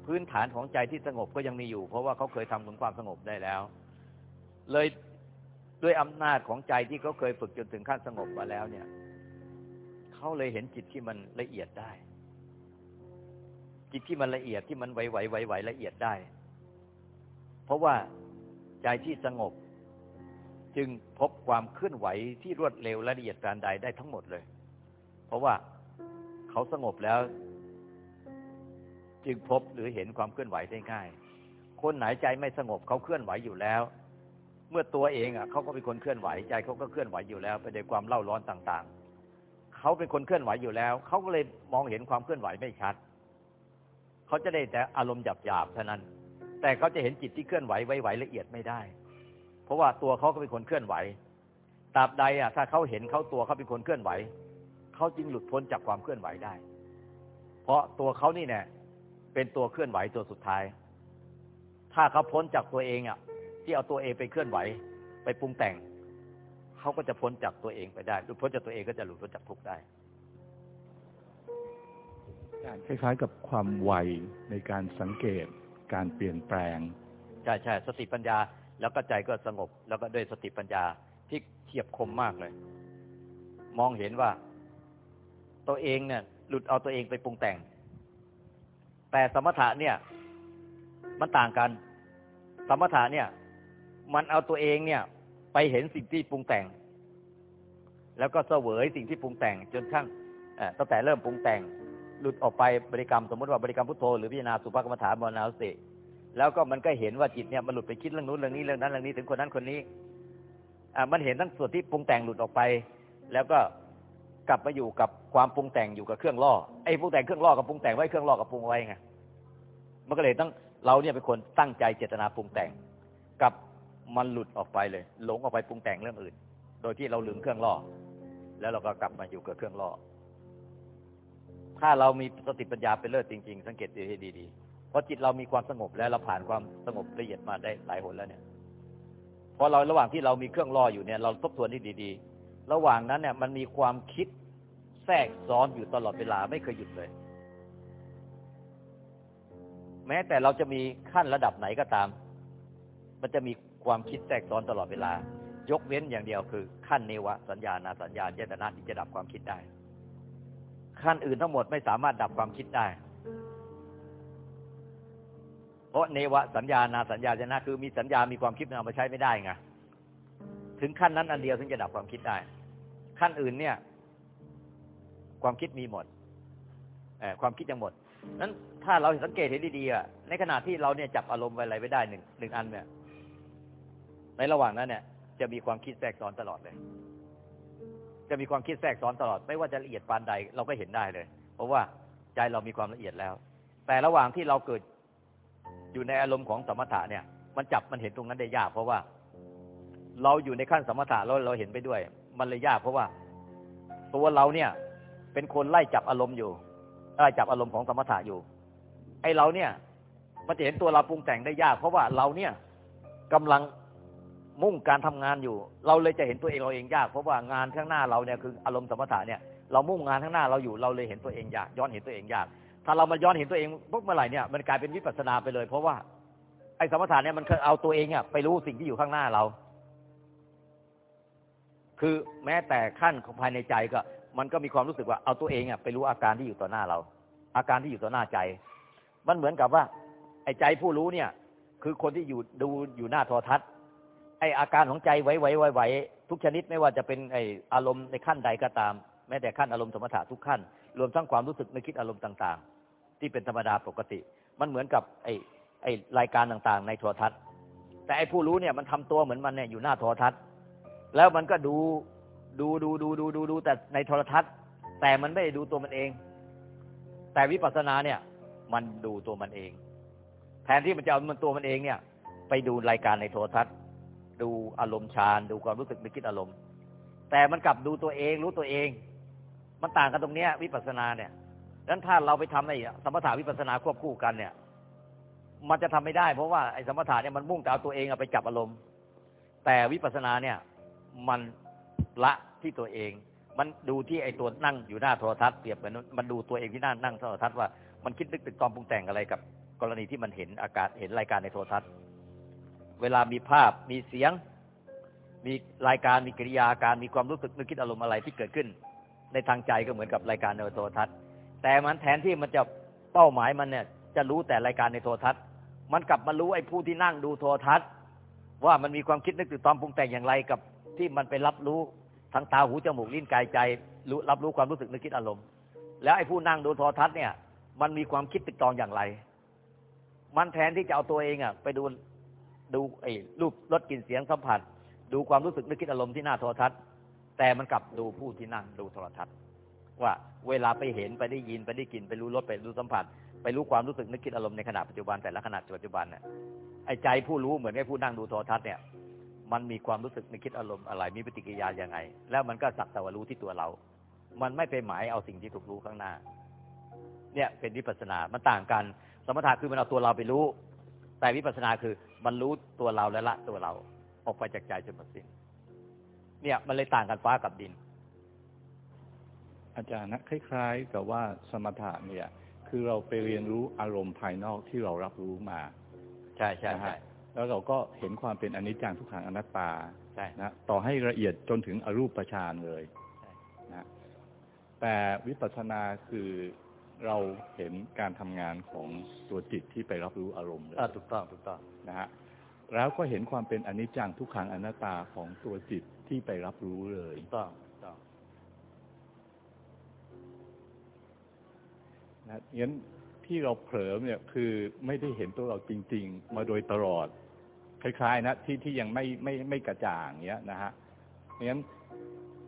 S2: พื้นฐานของใจที่สงบก็ยังมีอยู่ เพราะว่าเขาเคยทำถึงความสงบได้แล้ว เลยด้วยอำนาจของใจที่เขาเคยฝึกจนถึงขั้นสงบมาแล้วเนี่ยเขาเลยเห็นจิตที่มันละเอียดได้ จิตที่มันละเอียดที่มันไหวไหวไหวไหวละเอียดได้ เพราะว่าใจที่สงบ จึงพบความเคลื่อนไหวที่รวดเร็วและละเอียดการใดได้ทั้งหมดเลย เพราะว่าเขาสงบแล้ว จึงพบหรือเห็นความเคลื่อนไหวได้ง่าย คนไหนใจไม่สงบเขาเคลื่อนไหวอยู่แล้ว เมื่อตัวเองอะเขาก็เป็นคนเคลื่อนไหวใจเขาก็เคลื่อนไหวอยู่แล้วไปด้วยความเล่าร้อนต่างๆ เขาเป็นคนเคลื่อนไหวอยู่แล้ว เขาก็เลยมองเห็นความเคลื่อนไหวไม่ชัด เขาจะได้แต่อารมณ์หยาบๆเท่านั้น แต่เขาจะเห็นจิตที่เคลื่อนไหวไหวๆละเอียดไม่ได้ เพราะว่าตัวเขาก็เป็นคนเคลื่อนไหวตราบใดอะถ้าเขาเห็นเขาตัวเขาเป็นคนเคลื่อนไหวเขาจึงหลุดพ้นจากความเคลื่อนไหวได้ เพราะตัวเขานี่เนี่ยเป็นตัวเคลื่อนไหวตัวสุดท้าย ถ้าเขาพ้นจากตัวเองอะ ที่เอาตัวเองไปเคลื่อนไหว ไปปรุงแต่งเขาก็จะพ้นจากตัวเองไปได้หลุดพ้นจากตัวเองก็จะหลุดพ้นจากทุกข์ได้
S3: คล้ายๆกับความไวในการสังเกตการเปลี่ยนแปลง
S2: ใช่ใช่สติปัญญา แล้วก็ใจก็สงบ แล้วก็ด้วยสติปัญญาที่เฉียบคมมากเลย มองเห็นว่า ตัวเองเนี่ย หลุดเอาตัวเองไปปรุงแต่ง แต่สมถะเนี่ย มันต่างกัน สมถะเนี่ย มันเอาตัวเองเนี่ย ไปเห็นสิ่งที่ปรุงแต่ง แล้วก็เสวยสิ่งที่ปรุงแต่ง จนทั้งตั้งแต่เริ่มปรุงแต่ง หลุดออกไปบริกรรมสมมติว่าบริกรรมพุทโธหรือพิจารณาสุภกรรมฐานบรณาสติ แล้วก็มันก็เห็นว่าจิตเนี่ยมันหลุดไปคิดเรื่องนู้นเรื่องนี้เรื่องนั้นเรื่องนี้ถึงคนนั้นคนนี้ อ่ามันเห็นทั้งส่วนที่ปรุงแต่งหลุดออกไป แล้วก็กลับมาอยู่กับความปรุงแต่งอยู่กับเครื่องล่อไอ้ปรุงแต่งเครื่องล่อกับปรุงแต่งไว้เครื่องล่อกับปรุงไว้ไงมันก็เลยต้องเราเนี่ยเป็นคนตั้งใจเจตนาปรุงแต่ง กับมันหลุดออกไปเลย หลงออกไปปรุงแต่งเรื่องอื่น โดยที่เราลืมเครื่องล่อ แล้วเราก็กลับมาอยู่กับเครื่องล่อถ้าเรามีสติปัญญาเป็นเลิศจริง ๆ สังเกตดูให้ดีๆ พราะจิตเรามีความสงบแล้วเราผ่านความสงบละเอียดมาได้หลายหนแล้วเนี่ยพอเราระหว่างที่เรามีเครื่องล่ออยู่เนี่ย เราทบทวนให้ดีๆ ระหว่างนั้นเนี่ยมันมีความคิดแทรกซ้อนอยู่ตลอดเวลาไม่เคยหยุดเลย แม้แต่เราจะมีขั้นระดับไหนก็ตาม มันจะมีความคิดแทรกซ้อนตลอดเวลา ยกเว้นอย่างเดียวคือ ขั้นเนวะสัญญาณสัญญาเจตนาที่จะดับความคิดได้ ขั้นอื่นทั้งหมดไม่สามารถดับความคิดได้ ราะเนวสัญญานาสัญญาเจนาคือมีสัญญามีความคิดเอามาใช้ไม่ได้ไงถึงขั้นนั้นอันเดียวถึงจะดับความคิดได้ ขั้นอื่นเนี่ย ความคิดมีหมดความคิดยังหมดนั้นถ้าเราสังเกตเห็นดีๆอในขณะที่เราเนี่ยจับอารมณ์อะไรไว้ได้หนึ่งหนึ่งอันเนี่ย ในระหว่างนั้นเนี่ย จะมีความคิดแทรกซ้อนตลอดเลย จะมีความคิดแทรกซ้อนตลอด ไม่ว่าจะละเอียดปานใดเราก็เห็นได้เลย เพราะว่าใจเรามีความละเอียดแล้ว แต่ระหว่างที่เราเกิด อยู่ในอารมณ์ของสมถะเนี่ย มันจับมันเห็นตรงนั้นได้ยาก เพราะว่า เราอยู่ในขั้นสมถะแล้วเราเห็นไปด้วย มันเลยยากเพราะว่า ตัวเราเนี่ย เป็นคนไล่จับอารมณ์อยู่ไล่จับอารมณ์ของสมถะอยู่ ไอเราเนี่ยมันจะเห็นตัวเราปรุงแต่งได้ยาก เพราะว่าเราเนี่ยกำลังมุ่งการทำงานอยู่ เราเลยจะเห็นตัวเองเราเองยาก เพราะว่างานข้างหน้าเราเนี่ยคืออารมณ์สมถะเนี่ย เรามุ่งงานข้างหน้าเราอยู่ เราเลยเห็นตัวเองยาก ย้อนเห็นตัวเองยาก ถ้าเรามาย้อนเห็นตัวเองปุ๊บเมื่อไหร่เนี่ยมันกลายเป็นวิปัสสนาไปเลย เพราะว่าไอ้สมถะเนี่ยมันเคยเอาตัวเองเนี่ยไปรู้สิ่งที่อยู่ข้างหน้าเรา คือแม้แต่ขั้นของภายในใจก็ มันก็มีความรู้สึกว่าเอาตัวเองอะไปรู้อาการที่อยู่ต่อหน้าเรา อาการที่อยู่ต่อหน้าใจ มันเหมือนกับว่า ไอ้ใจผู้รู้เนี่ย คือคนที่อยู่ดูอยู่หน้าโทรทัศน์ ไอ้อาการของใจไหวไหวไหวไหวทุกชนิดไม่ว่าจะเป็นไอ้อารมณ์ในขั้นใดก็ตาม แม้แต่ขั้นอารมณ์สมถะทุกขั้น รวมทั้งความรู้สึกในคิดอารมณ์ต่าง ๆ ที่เป็นธรรมดาปกติ มันเหมือนกับไอ้ไอ้รายการต่างๆ ในโทรทัศน์ แต่ไอ้ผู้รู้เนี่ยมันทำตัวเหมือนมันเนี่ยอยู่หน้าโทรทัศน์ แล้วมันก็ดูดูดูดูดูดูดูแต่ในโทรทัศน์ แต่มันไม่ได้ดูตัวมันเอง แต่วิปัสสนาเนี่ย มันดูตัวมันเอง แทนที่มันจะเอามันตัวมันเองเนี่ย ไปดูรายการในโทรทัศน์ ดูอารมณ์ฌานดูความรู้สึกนึกคิดอารมณ์ แต่มันกลับดูตัวเองรู้ตัวเอง มันต่างกันตรงเนี้ย วิปัสสนาเนี่ย ดังนั้นถ้าเราไปทำไอ้สมถะวิปัสนาควบคู่กันเนี่ย มันจะทำไม่ได้ เพราะว่าไอ้สมถะเนี่ยมันมุ่งแต่เอาตัวเองอะไปจับอารมณ์ แต่วิปัสนาเนี่ย มันละที่ตัวเอง มันดูที่ไอ้ตัวนั่งอยู่หน้าโทรทัศน์เปรียบเหมือนมันดูตัวเองที่นั่งนั่งโทรทัศน์ว่ามันคิดนึกตึกตอมปรุงแต่งอะไรกับ กรณีที่มันเห็นอากาศเห็นรายการในโทรทัศน์ เวลามีภาพมีเสียง มีรายการมีกิริยาการมีความรู้สึกนึกคิดอารมณ์อะไรที่เกิดขึ้น ในทางใจก็เหมือนกับรายการในโทรทัศน์ แต่มันแทนที่มันจะเป้าหมายมันเนี่ย จะรู้แต่รายการในโทรทัศน์ มันกลับมารู้ไอ้ผู้ที่นั่งดูโทรทัศน์ ว่ามันมีความคิดนึกตึกตอมปรุงแต่งอย่างไรกับที่มันไปรับรู้ทั้งตาหูจมูกลิ้นกายใจรู้รับรู้ความรู้สึกนึกคิดอารมณ์ แล้วไอ้ผู้นั่งดูโทรทัศน์เนี่ย มันมีความคิดตึกตองอย่างไร มันแทนที่จะเอาตัวเองอะ ไปดูดูไอ้รูปรสกลิ่นเสียงสัมผัส ดูความรู้สึกนึกคิดอารมณ์ที่หน้าโทรทัศน์ แต่มันกลับดูผู้ที่นั่งดูโทรทัศน์ ว่าเวลาไปเห็นไปได้ยินไปได้กลิ่นไปรู้รสไปรู้สัมผัส ไปรู้ความรู้สึกนึกคิดอารมณ์ในขณะปัจจุบันแต่ละขณะปัจจุบันเนี่ยไอ้ใจผู้รู้เหมือนไอ้ผู้นั่งดูโทรทัศน์เนี่ย มันมีความรู้สึกนึกคิดอารมณ์อะไรมีปฏิกิริยาอย่างไง แล้วมันก็สักแต่ว่ารู้ที่ตัวเรา มันไม่ไปหมายเอาสิ่งที่ถูกรู้ข้างหน้า เนี่ยเป็นวิปัสสนา มันต่างกัน สมถะคือมันเอาตัวเราไปรู้ แต่วิปัสสนาคือมันรู้ตัวเราและละตัวเรา ออกไปจากใจจนหมดสิ้นเนี่ยมันเลยต่างกันฟ้ากับดิน
S3: อาจารย์นะคล้าย ๆ กับว่าสมถะเนี่ย คือเราไปเรียนรู้อารมณ์ภายนอกที่เรารับรู้มา
S2: ใช่ใช่
S3: นะ
S2: ใช่
S3: ฮะแล้วเราก็เห็นความเป็นอนิจจังทุกขังอนัตตา
S2: ใช่
S3: นะต่อให้ละเอียดจนถึงอรูปฌานเลย
S2: ใช่
S3: นะแต่วิปัสสนาคือเราเห็นการทำงานของตัวจิตที่ไปรับรู้อารมณ์เลย
S2: อ่าถูกต้องถูกต้อง
S3: นะฮะแล้วก็เห็นความเป็นอนิจจังทุกขังอนัตตาของตัวจิตที่ไปรับรู้เลย
S2: ถูกต้อง
S3: นะงั้นที่เราเผลอเนี่ยคือไม่ได้เห็นตัวเราจริง ๆ มาโดยตลอด คล้ายๆ นะ ที่ที่ยังไม่ไม่ไม่กระจ่างเนี้ยนะฮะงั้น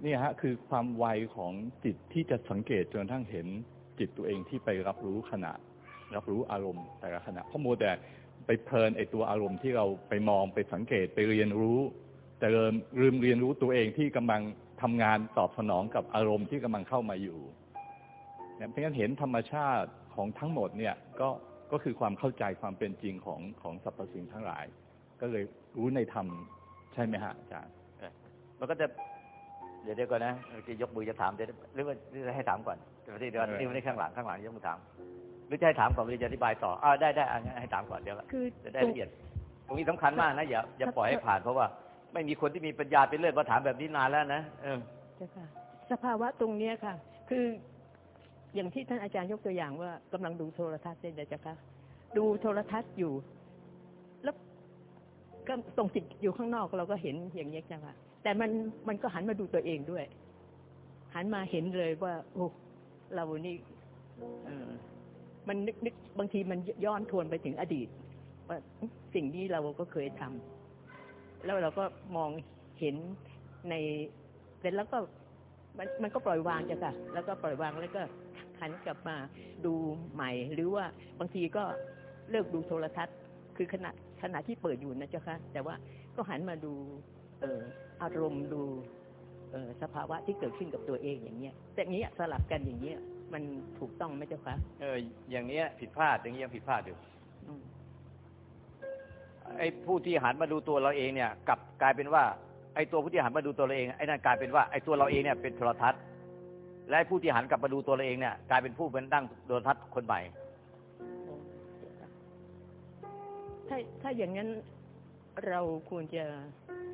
S3: นี่ฮะคือความไวของจิตที่จะสังเกตจนทั่งเห็นจิตตัวเองที่ไปรับรู้ขณะ รับรู้อารมณ์แต่ละขณะเพราะโมวแต่ไปเพลินไอตัวอารมณ์ที่เราไปมองไปสังเกตไปเรียนรู้ แต่ลืมลืมเรียนรู้ตัวเองที่กำลังทำงานตอบสนองกับอารมณ์ที่กำลังเข้ามาอยู่ เนี่ยเพราะฉะนั้นเห็นธรรมชาติของทั้งหมดเนี่ยก็ก็คือความเข้าใจความเป็นจริงของของสรรพสิ่งทั้งหลาย ก็เลยรู้ในธรรมใช่ไหมฮะอาจารย์
S2: มันก็จะ เดี๋ยวเดี๋ยวก่อนนะเมื่อกี้ยกมือจะถามเดี๋ยวหรือว่าหรือให้ถามก่อนเดี๋ยวเดี๋ยวนี่ไม่ได้ข้างหลังข้างหลังยกมือถามหรือจะให้ถามก่อนหรือจะอธิบายต่ออ่าได้ได้อะงั้นให้ถามก่อนเดี๋ยว
S4: คือ
S2: จะได้
S4: ตรง
S2: ละเอียดตรงนี้สำคัญมากนะอย่าอย่าปล่อยให้ผ่านเพราะว่า ไม่มีคนที่มีปัญญาเป็นเลิศมาถามแบบนี้นานแล้วนะเออ
S4: เจ้าค่ะ สภาวะตรงเนี้ยค่ะ คือ อย่างที่ท่านอาจารย์ยกตัวอย่างว่ากำลังดูโทรทัศน์เนี่ยจ้าค่ะดูโทรทัศน์อยู่ แล้วก็ตรงจิตอยู่ข้างนอกเราก็เห็นอย่างนี้ยเจ้าค่ะแต่มันมันก็หันมาดูตัวเองด้วย หันมาเห็นเลยว่า โอ้เรานี่อมันนึกนึกบางทีมันย้อนทวนไปถึงอดีต ว่าสิ่งนี้เราก็เคยทำแล้วเราก็มองเห็นในเสร็จแล้วก็มันมันก็ปล่อยวางจ้ะค่ะแล้วก็ปล่อยวางแล้วก็ หันกลับมาดูใหม่ หรือว่าบางทีก็เลิกดูโทรทัศน์ คือขณะขณะที่เปิดอยู่นะเจ้าค่ะแต่ว่าก็หันมาดูเอ่ออารมณ์ดูเอ่อสภาวะที่เกิดขึ้นกับตัวเองอย่างเงี้ยแต่เนี้ยสลับกันอย่างเงี้ยมันถูกต้องไหมเจ้าคะ
S2: เอออย่างเนี้ย ผิดพลาดอย่างเงี้ยยังผิดพลาดอยู่
S4: อืม
S2: ไอ้ผู้ที่หันมาดูตัวเราเองเนี่ยกลับกลายเป็นว่าไอ้ตัวผู้ที่หันมาดูตัวเราเองไอ้นั่นกลายเป็นว่าไอ้ตัวเราเองเนี่ยเป็นโทรทัศน์ และไอ้ผู้ที่หันกลับมาดูตัวเราเองเนี่ยกลายเป็นผู้เป็นดั้งโทรทัศน์คนใหม่
S4: ถ้าถ้าอย่างนั้นเราควรจะ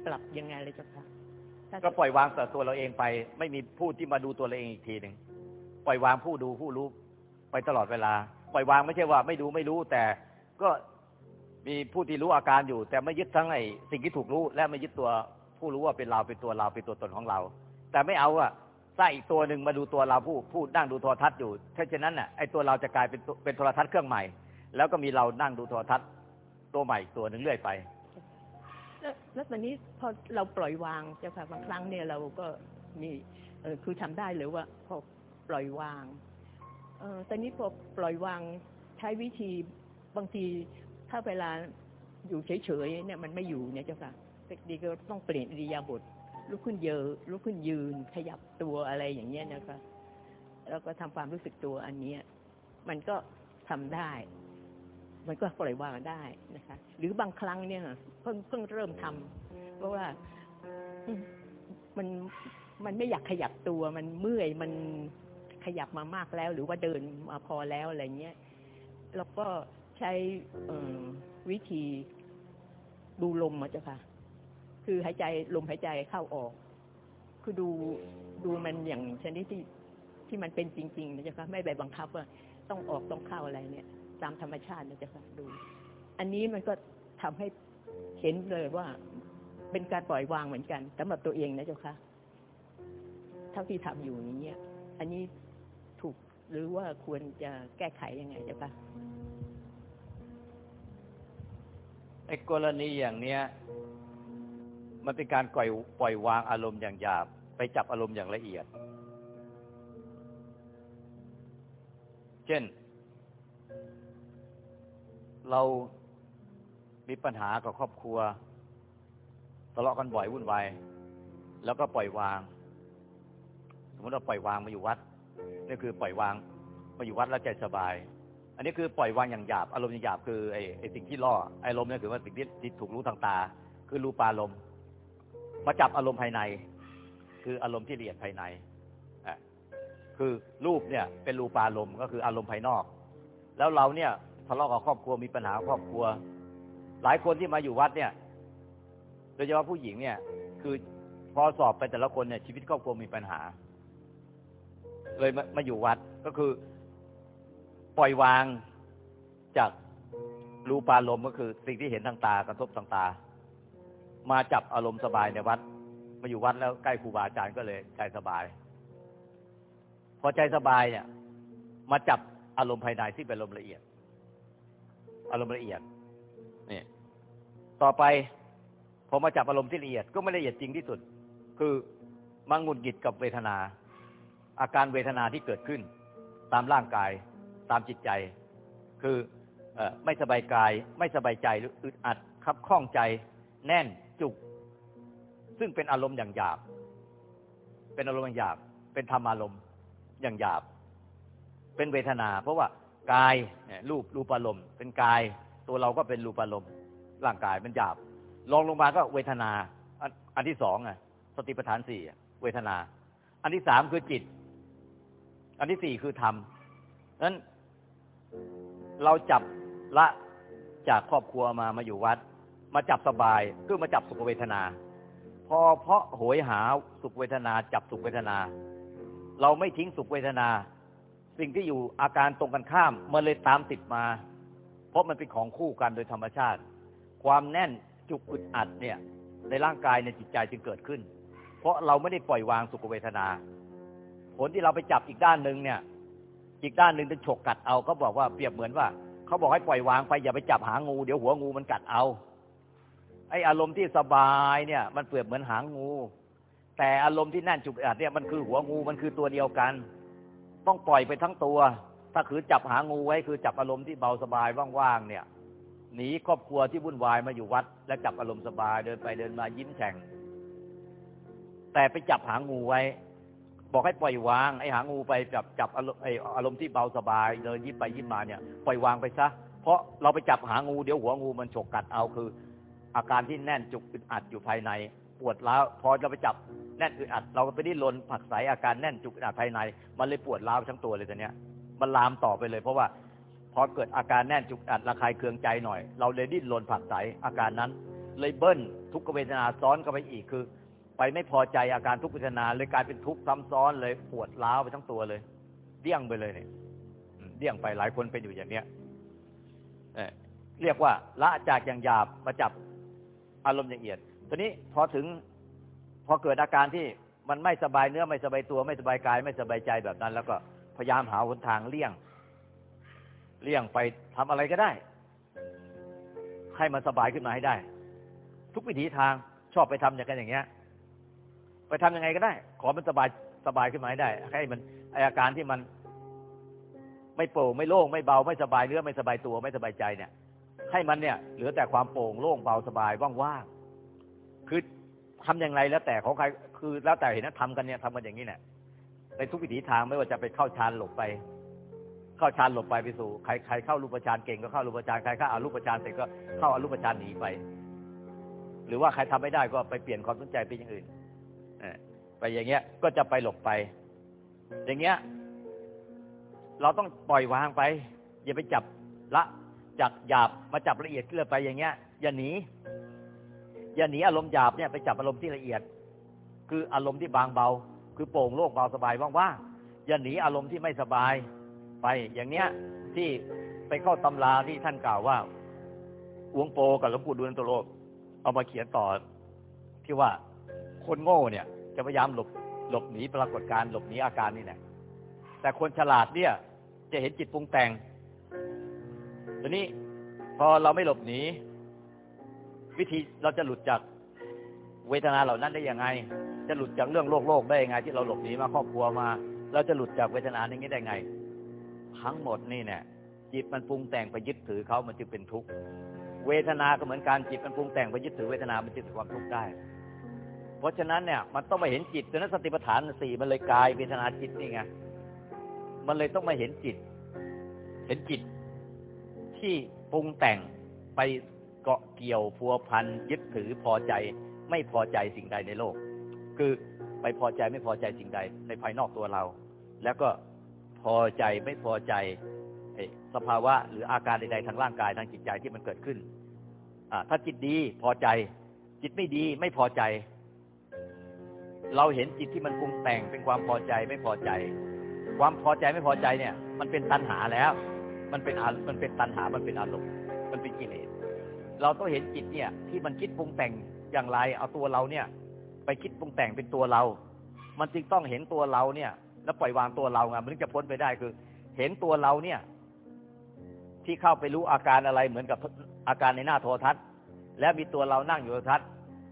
S4: ปรับยังไงเลยเจ้าค่ะถ้า
S2: ก็ปล่อยวางแต่ตัวเราเองไป ไม่มีผู้ที่มาดูตัวเราเองอีกทีหนึ่งปล่อยวางผู้ดูผู้รู้ไปตลอดเวลา ปล่อยวางไม่ใช่ว่าไม่ดูไม่รู้ แต่ก็มีผู้ที่รู้อาการอยู่ แต่ไม่ยึดทั้งไอ้สิ่งที่ถูกรู้ และไม่ยึดตัวผู้รู้ว่าเป็นเราเป็นตัวเราเป็นตัวตนของเรา แต่ไม่เอาอะ สร้างอีกตัวหนึ่งมาดูตัวเราผู้ผู้นั่งดูโทรทัศน์อยู่ถ้าเช่นนั้นน่ะไอ้ตัวเราจะกลายเป็นเป็นโทรทัศน์เครื่องใหม่ แล้วก็มีเรานั่งดูโทรทัศน์ตัวใหม่อีกตัวหนึ่งเรื่อยไป
S4: แล้วตอนนี้พอเราปล่อยวางเจ้าค่ะบางครั้งเนี่ยเราก็มีเออคือทำได้หรือว่าพอปล่อยวางเออตอนนี้พอปล่อยวางใช้วิธีบางทีถ้าเวลาอยู่เฉยๆเนี่ยมันไม่อยู่เนี่ยเจ้าค่ะบางทีก็ต้องเปลี่ยนอิริยาบถ ลุกขึ้นเยอะลุกขึ้นยืน ขยับตัวอะไรอย่างเงี้ยนะคะ แล้วก็ทำความรู้สึกตัวอันเนี้ย มันก็ทำได้ มันก็ปล่อยวางได้นะคะ หรือบางครั้งเนี่ยเพิ่งเพิ่งเริ่มทำเพราะว่ามันมันไม่อยากขยับตัวมันเมื่อยมันขยับมามากแล้ว หรือว่าเดินมาพอแล้วอะไรเงี้ยแล้วก็ใช้วิธีดูลมมาจ้ะค่ะ คือหายใจลมหายใจเข้าออก คือดูดูมันอย่างชนิดที่ที่มันเป็นจริงๆนะจ๊ะค่ะไม่ไปบังคับว่าต้องออกต้องเข้าอะไรเนี่ย ตามธรรมชาตินะจ๊ะค่ะดู อันนี้มันก็ทำให้เห็นเลยว่าเป็นการปล่อยวางเหมือนกันสำหรับตัวเองนะเจ้าค่ะเท่าที่ทำอยู่อย่างเงี้ยอันนี้ถูกหรือว่าควรจะแก้ไขยังไงเจ้าค่ะ
S2: ไอ้กรณีอย่างเนี้ย มันเป็นการปล่อยปล่อยวางอารมณ์อย่างหยาบ ไปจับอารมณ์อย่างละเอียด เช่น เรามีปัญหากับครอบครัวทะเลาะกันบ่อยวุ่นวายแล้วก็ปล่อยวาง สมมติเราปล่อยวางมาอยู่วัดนี่คือปล่อยวางมาอยู่วัดแล้วใจสบาย อันนี้คือปล่อยวางอย่างหยาบอารมณ์อย่างหยาบคือไอ้ไอ้สิ่งที่ล่อไอ้อารมณ์นี่คือว่าสิ่งที่ที่ถูกรู้ทางตา คือรูปารมณ์ มาจับอารมณ์ภายใน คืออารมณ์ที่ละเอียดภายในคือรูปเนี่ยเป็นรูปารมณ์ก็คืออารมณ์ภายนอก แล้วเราเนี่ยทะเลาะกับครอบครัวมีปัญหาครอบครัว หลายคนที่มาอยู่วัดเนี่ย โดยเฉพาะผู้หญิงเนี่ย คือพอสอบไปแต่ละคนเนี่ยชีวิตครอบครัวมีปัญหา เลยมามาอยู่วัดก็คือ ปล่อยวางจากรูปารมณ์ก็คือสิ่งที่เห็นทางตากระทบทางตา มาจับอารมณ์สบายในวัด มาอยู่วัดแล้วใกล้ครูบาอาจารย์ก็เลยใจสบาย พอใจสบายเนี่ย มาจับอารมณ์ภายในที่เป็นอารมณ์ละเอียด อารมณ์ละเอียดนี่ต่อไปพอมาจับอารมณ์ที่ละเอียดก็ไม่ละเอียดจริงที่สุด คือมังงุดหงิดกับเวทนา อาการเวทนาที่เกิดขึ้น ตามร่างกาย ตามจิตใจ คืออไม่สบายกาย ไม่สบายใจหรืออึดอัดคับข้องใจ แน่น จุก ซึ่งเป็นอารมณ์อย่างหยาบ เป็นอารมณ์อย่างหยาบ เป็นธรรมอารมณ์อย่างหยาบ เป็นเวทนา เพราะว่ากายรูปรูปอารมณ์เป็นกายตัวเราก็เป็นรูปอารมณ์ร่างกายมันหยาบลองลงมาก็เวทนา อันที่สองอะ สติปัฏฐานสี่เวทนา อันที่สามคือจิต อันที่สี่คือธรรมนั้นเราจับละจากครอบครัวมามาอยู่วัด มาจับสบายคือมาจับสุขเวทนา พอเพราะโหยหาสุขเวทนา จับสุขเวทนา เราไม่ทิ้งสุขเวทนา สิ่งที่อยู่อาการตรงกันข้ามมันเลยตามติดมา เพราะมันเป็นของคู่กันโดยธรรมชาติ ความแน่นจุกอึดอัดเนี่ย ในร่างกายในจิตใจจึงเกิดขึ้น เพราะเราไม่ได้ปล่อยวางสุขเวทนา ผลที่เราไปจับอีกด้านหนึ่งเนี่ย อีกด้านหนึ่งจะฉกกัดเอาเขาบอกว่าเปรียบเหมือนว่าเขาบอกให้ปล่อยวางไปอย่าไปจับหางูเดี๋ยวหัวงูมันกัดเอา ออารมณ์ที่สบายเนี่ย มันเปรียบเหมือนหางงู แต่อารมณ์ที่แน่นจุกอัดเนี่ยมันคือหัวงูมันคือตัวเดียวกัน ต้องปล่อยไปทั้งตัว ถ้าคือจับหางูไว้คือจับอารมณ์ที่เบาสบายว่างๆเนี่ยหนีครอบครัวที่วุ่นวายมาอยู่วัด แล้วจับอารมณ์สบายเดินไปเดินมายิ้มแฉ่งแต่ไปจับหางูไว้ บอกให้ปล่อยวางไอ้หางูไปจับจับอารมณ์ไอ้อารมณ์ที่เบาสบายเดินยิ้มไปยิ้มมาเนี่ยปล่อยวางไปซะเพราะเราไปจับหางูเดี๋ยวหัวงูมันฉกกัดเอาคือ อาการที่แน่นจุกอึดอัดอยู่ภายใน ปวดร้าวพอเราไปจับแน่นอึดอัด เราก็ไปดิ้นรนผักไสอาการแน่นจุกอึดอัดภายใน มันเลยปวดร้าวทั้งตัวเลยตอนเนี้ยมันลามต่อไปเลย เพราะว่าพอเกิดอาการแน่นจุกอัดระคายเคืองใจหน่อย เราเลยดิ้นรนผักไสอาการนั้น เลยเบิ้ลทุกขเวทนาซ้อนเข้าไปอีกคือ ไปไม่พอใจอาการทุกขเวทนาเลยกลายเป็นทุกข์ซ้ำซ้อนเลยปวดร้าวไปทั้งตัวเลยเดี่ยงไปเลยเนี่ยเดี่ยงไปหลายคนเป็นอยู่อย่างเนี้ยเรียกว่าละจากอย่างหยาบมาจับ อารมณ์อย่างละเอียดทีนี้พอถึงพอเกิดอาการที่มันไม่สบายเนื้อไม่สบายตัวไม่สบายกาย ไม่สบายใจแบบนั้น แล้วก็พยายามหาหนทางเลี่ยง เลี่ยงไปทำอะไรก็ได้ ให้มันสบายขึ้นมาให้ได้ ทุกวิถีทางชอบไปทำอย่างกันอย่างเงี้ย ไปทำยังไงก็ได้ ขอมันสบายสบายขึ้นมาให้ได้ ให้มันอาการที่มัน ไม่โปร่งไม่โล่งไม่เบาไม่สบายเนื้อไม่สบายตัวไม่สบายใจเนี่ย ให้มันเนี่ย เหลือแต่ความโปร่งโล่งเบาสบายว่างๆคือทำอย่างไรแล้วแต่ของใครคือแล้วแต่เห็นนะทำกันเนี่ยทำกันอย่างนี้เนี่ยในทุกวิถีทางไม่ว่าจะไปเข้าฌานหลบไป เข้าฌานหลบไปไปสู่ใครใครเข้ารูปฌานเก่งก็เข้ารูปฌานใครเข้าอารูปฌานเสร็จก็เข้าอารูปฌานหนีไป หรือว่าใครทำไม่ได้ก็ไปเปลี่ยนความสนใจไปอย่างอื่นไปอย่างเงี้ย ก็จะไปหลบไป อย่างเงี้ย เราต้องปล่อยวางไป อย่าไปจับละ จากหยาบมาจับละเอียดขึ้นไปอย่างเงี้ย อย่าหนีอย่าหนีอารมณ์หยาบเนี่ยไปจับอารมณ์ที่ละเอียด คืออารมณ์ที่บางเบา คือโปร่งโล่งเบาสบายว่างๆอย่าหนีอารมณ์ที่ไม่สบายไปอย่างเนี้ยที่ไปเข้าตำราที่ท่านกล่าวว่าอวงโปกับหลวงปู่ดูลนตโลกเอามาเขียนต่อที่ว่าคนโง่เนี่ย จะพยายามหลบหลบหนีปรากฏการณ์หลบหนีอาการนี่แหละแต่คนฉลาดเนี่ย จะเห็นจิตปรุงแต่ง ทีนี้พอเราไม่หลบหนีวิธีเราจะหลุดจากเวทนาเหล่านั้นได้ยังไง จะหลุดจากเรื่องโลกโลกได้ยังไง ที่เราหลบหนีมาครอบครัวมา เราจะหลุดจากเวทนาอย่างนี้ได้ไง ทั้งหมดนี่เนี่ยจิตมันปรุงแต่งไปยึดถือเขามันจึงเป็นทุกข์เวทนาก็เหมือนการจิตมันปรุงแต่งไปยึดถือเวทนามันจึงเป็นความทุกข์ได้ เพราะฉะนั้นเนี่ย มันต้องมาเห็นจิตดังนั้นสติปัฏฐานสี่มันเลยกายเวทนาจิตนี่ไงมันเลยต้องมาเห็นจิต เห็นจิต ที่ปรุงแต่งไปเกาะเกี่ยวพัวพันยึดถือพอใจไม่พอใจสิ่งใดในโลก คือไปพอใจไม่พอใจสิ่งใด ในภายนอกตัวเรา แล้วก็พอใจไม่พอใจสภาวะหรืออาการใดๆทางร่างกายทางจิตใจที่มันเกิดขึ้นถ้าจิตดีพอใจ จิตไม่ดีไม่พอใจ เราเห็นจิตที่มันปรุงแต่งเป็นความพอใจไม่พอใจ ความพอใจไม่พอใจเนี่ย มันเป็นตัณหาแล้ว มันเป็นอามันเป็นตัณหา มันเป็นอารมณ์ มันเป็นกิเลส เราต้องเห็นจิตเนี่ย ที่มันคิดปรุงแต่งอย่างไร เอาตัวเราเนี่ย ไปคิดปรุงแต่งเป็นตัวเรา มันจึงต้องเห็นตัวเราเนี่ย แล้วปล่อยวางตัวเราไงมันถึงจะพ้นไปได้คือ เห็นตัวเราเนี่ย ที่เข้าไปรู้อาการอะไรเหมือนกับอาการในหน้าโทรทัศน์ แล้วมีตัวเรานั่งอยู่โทรทัศน์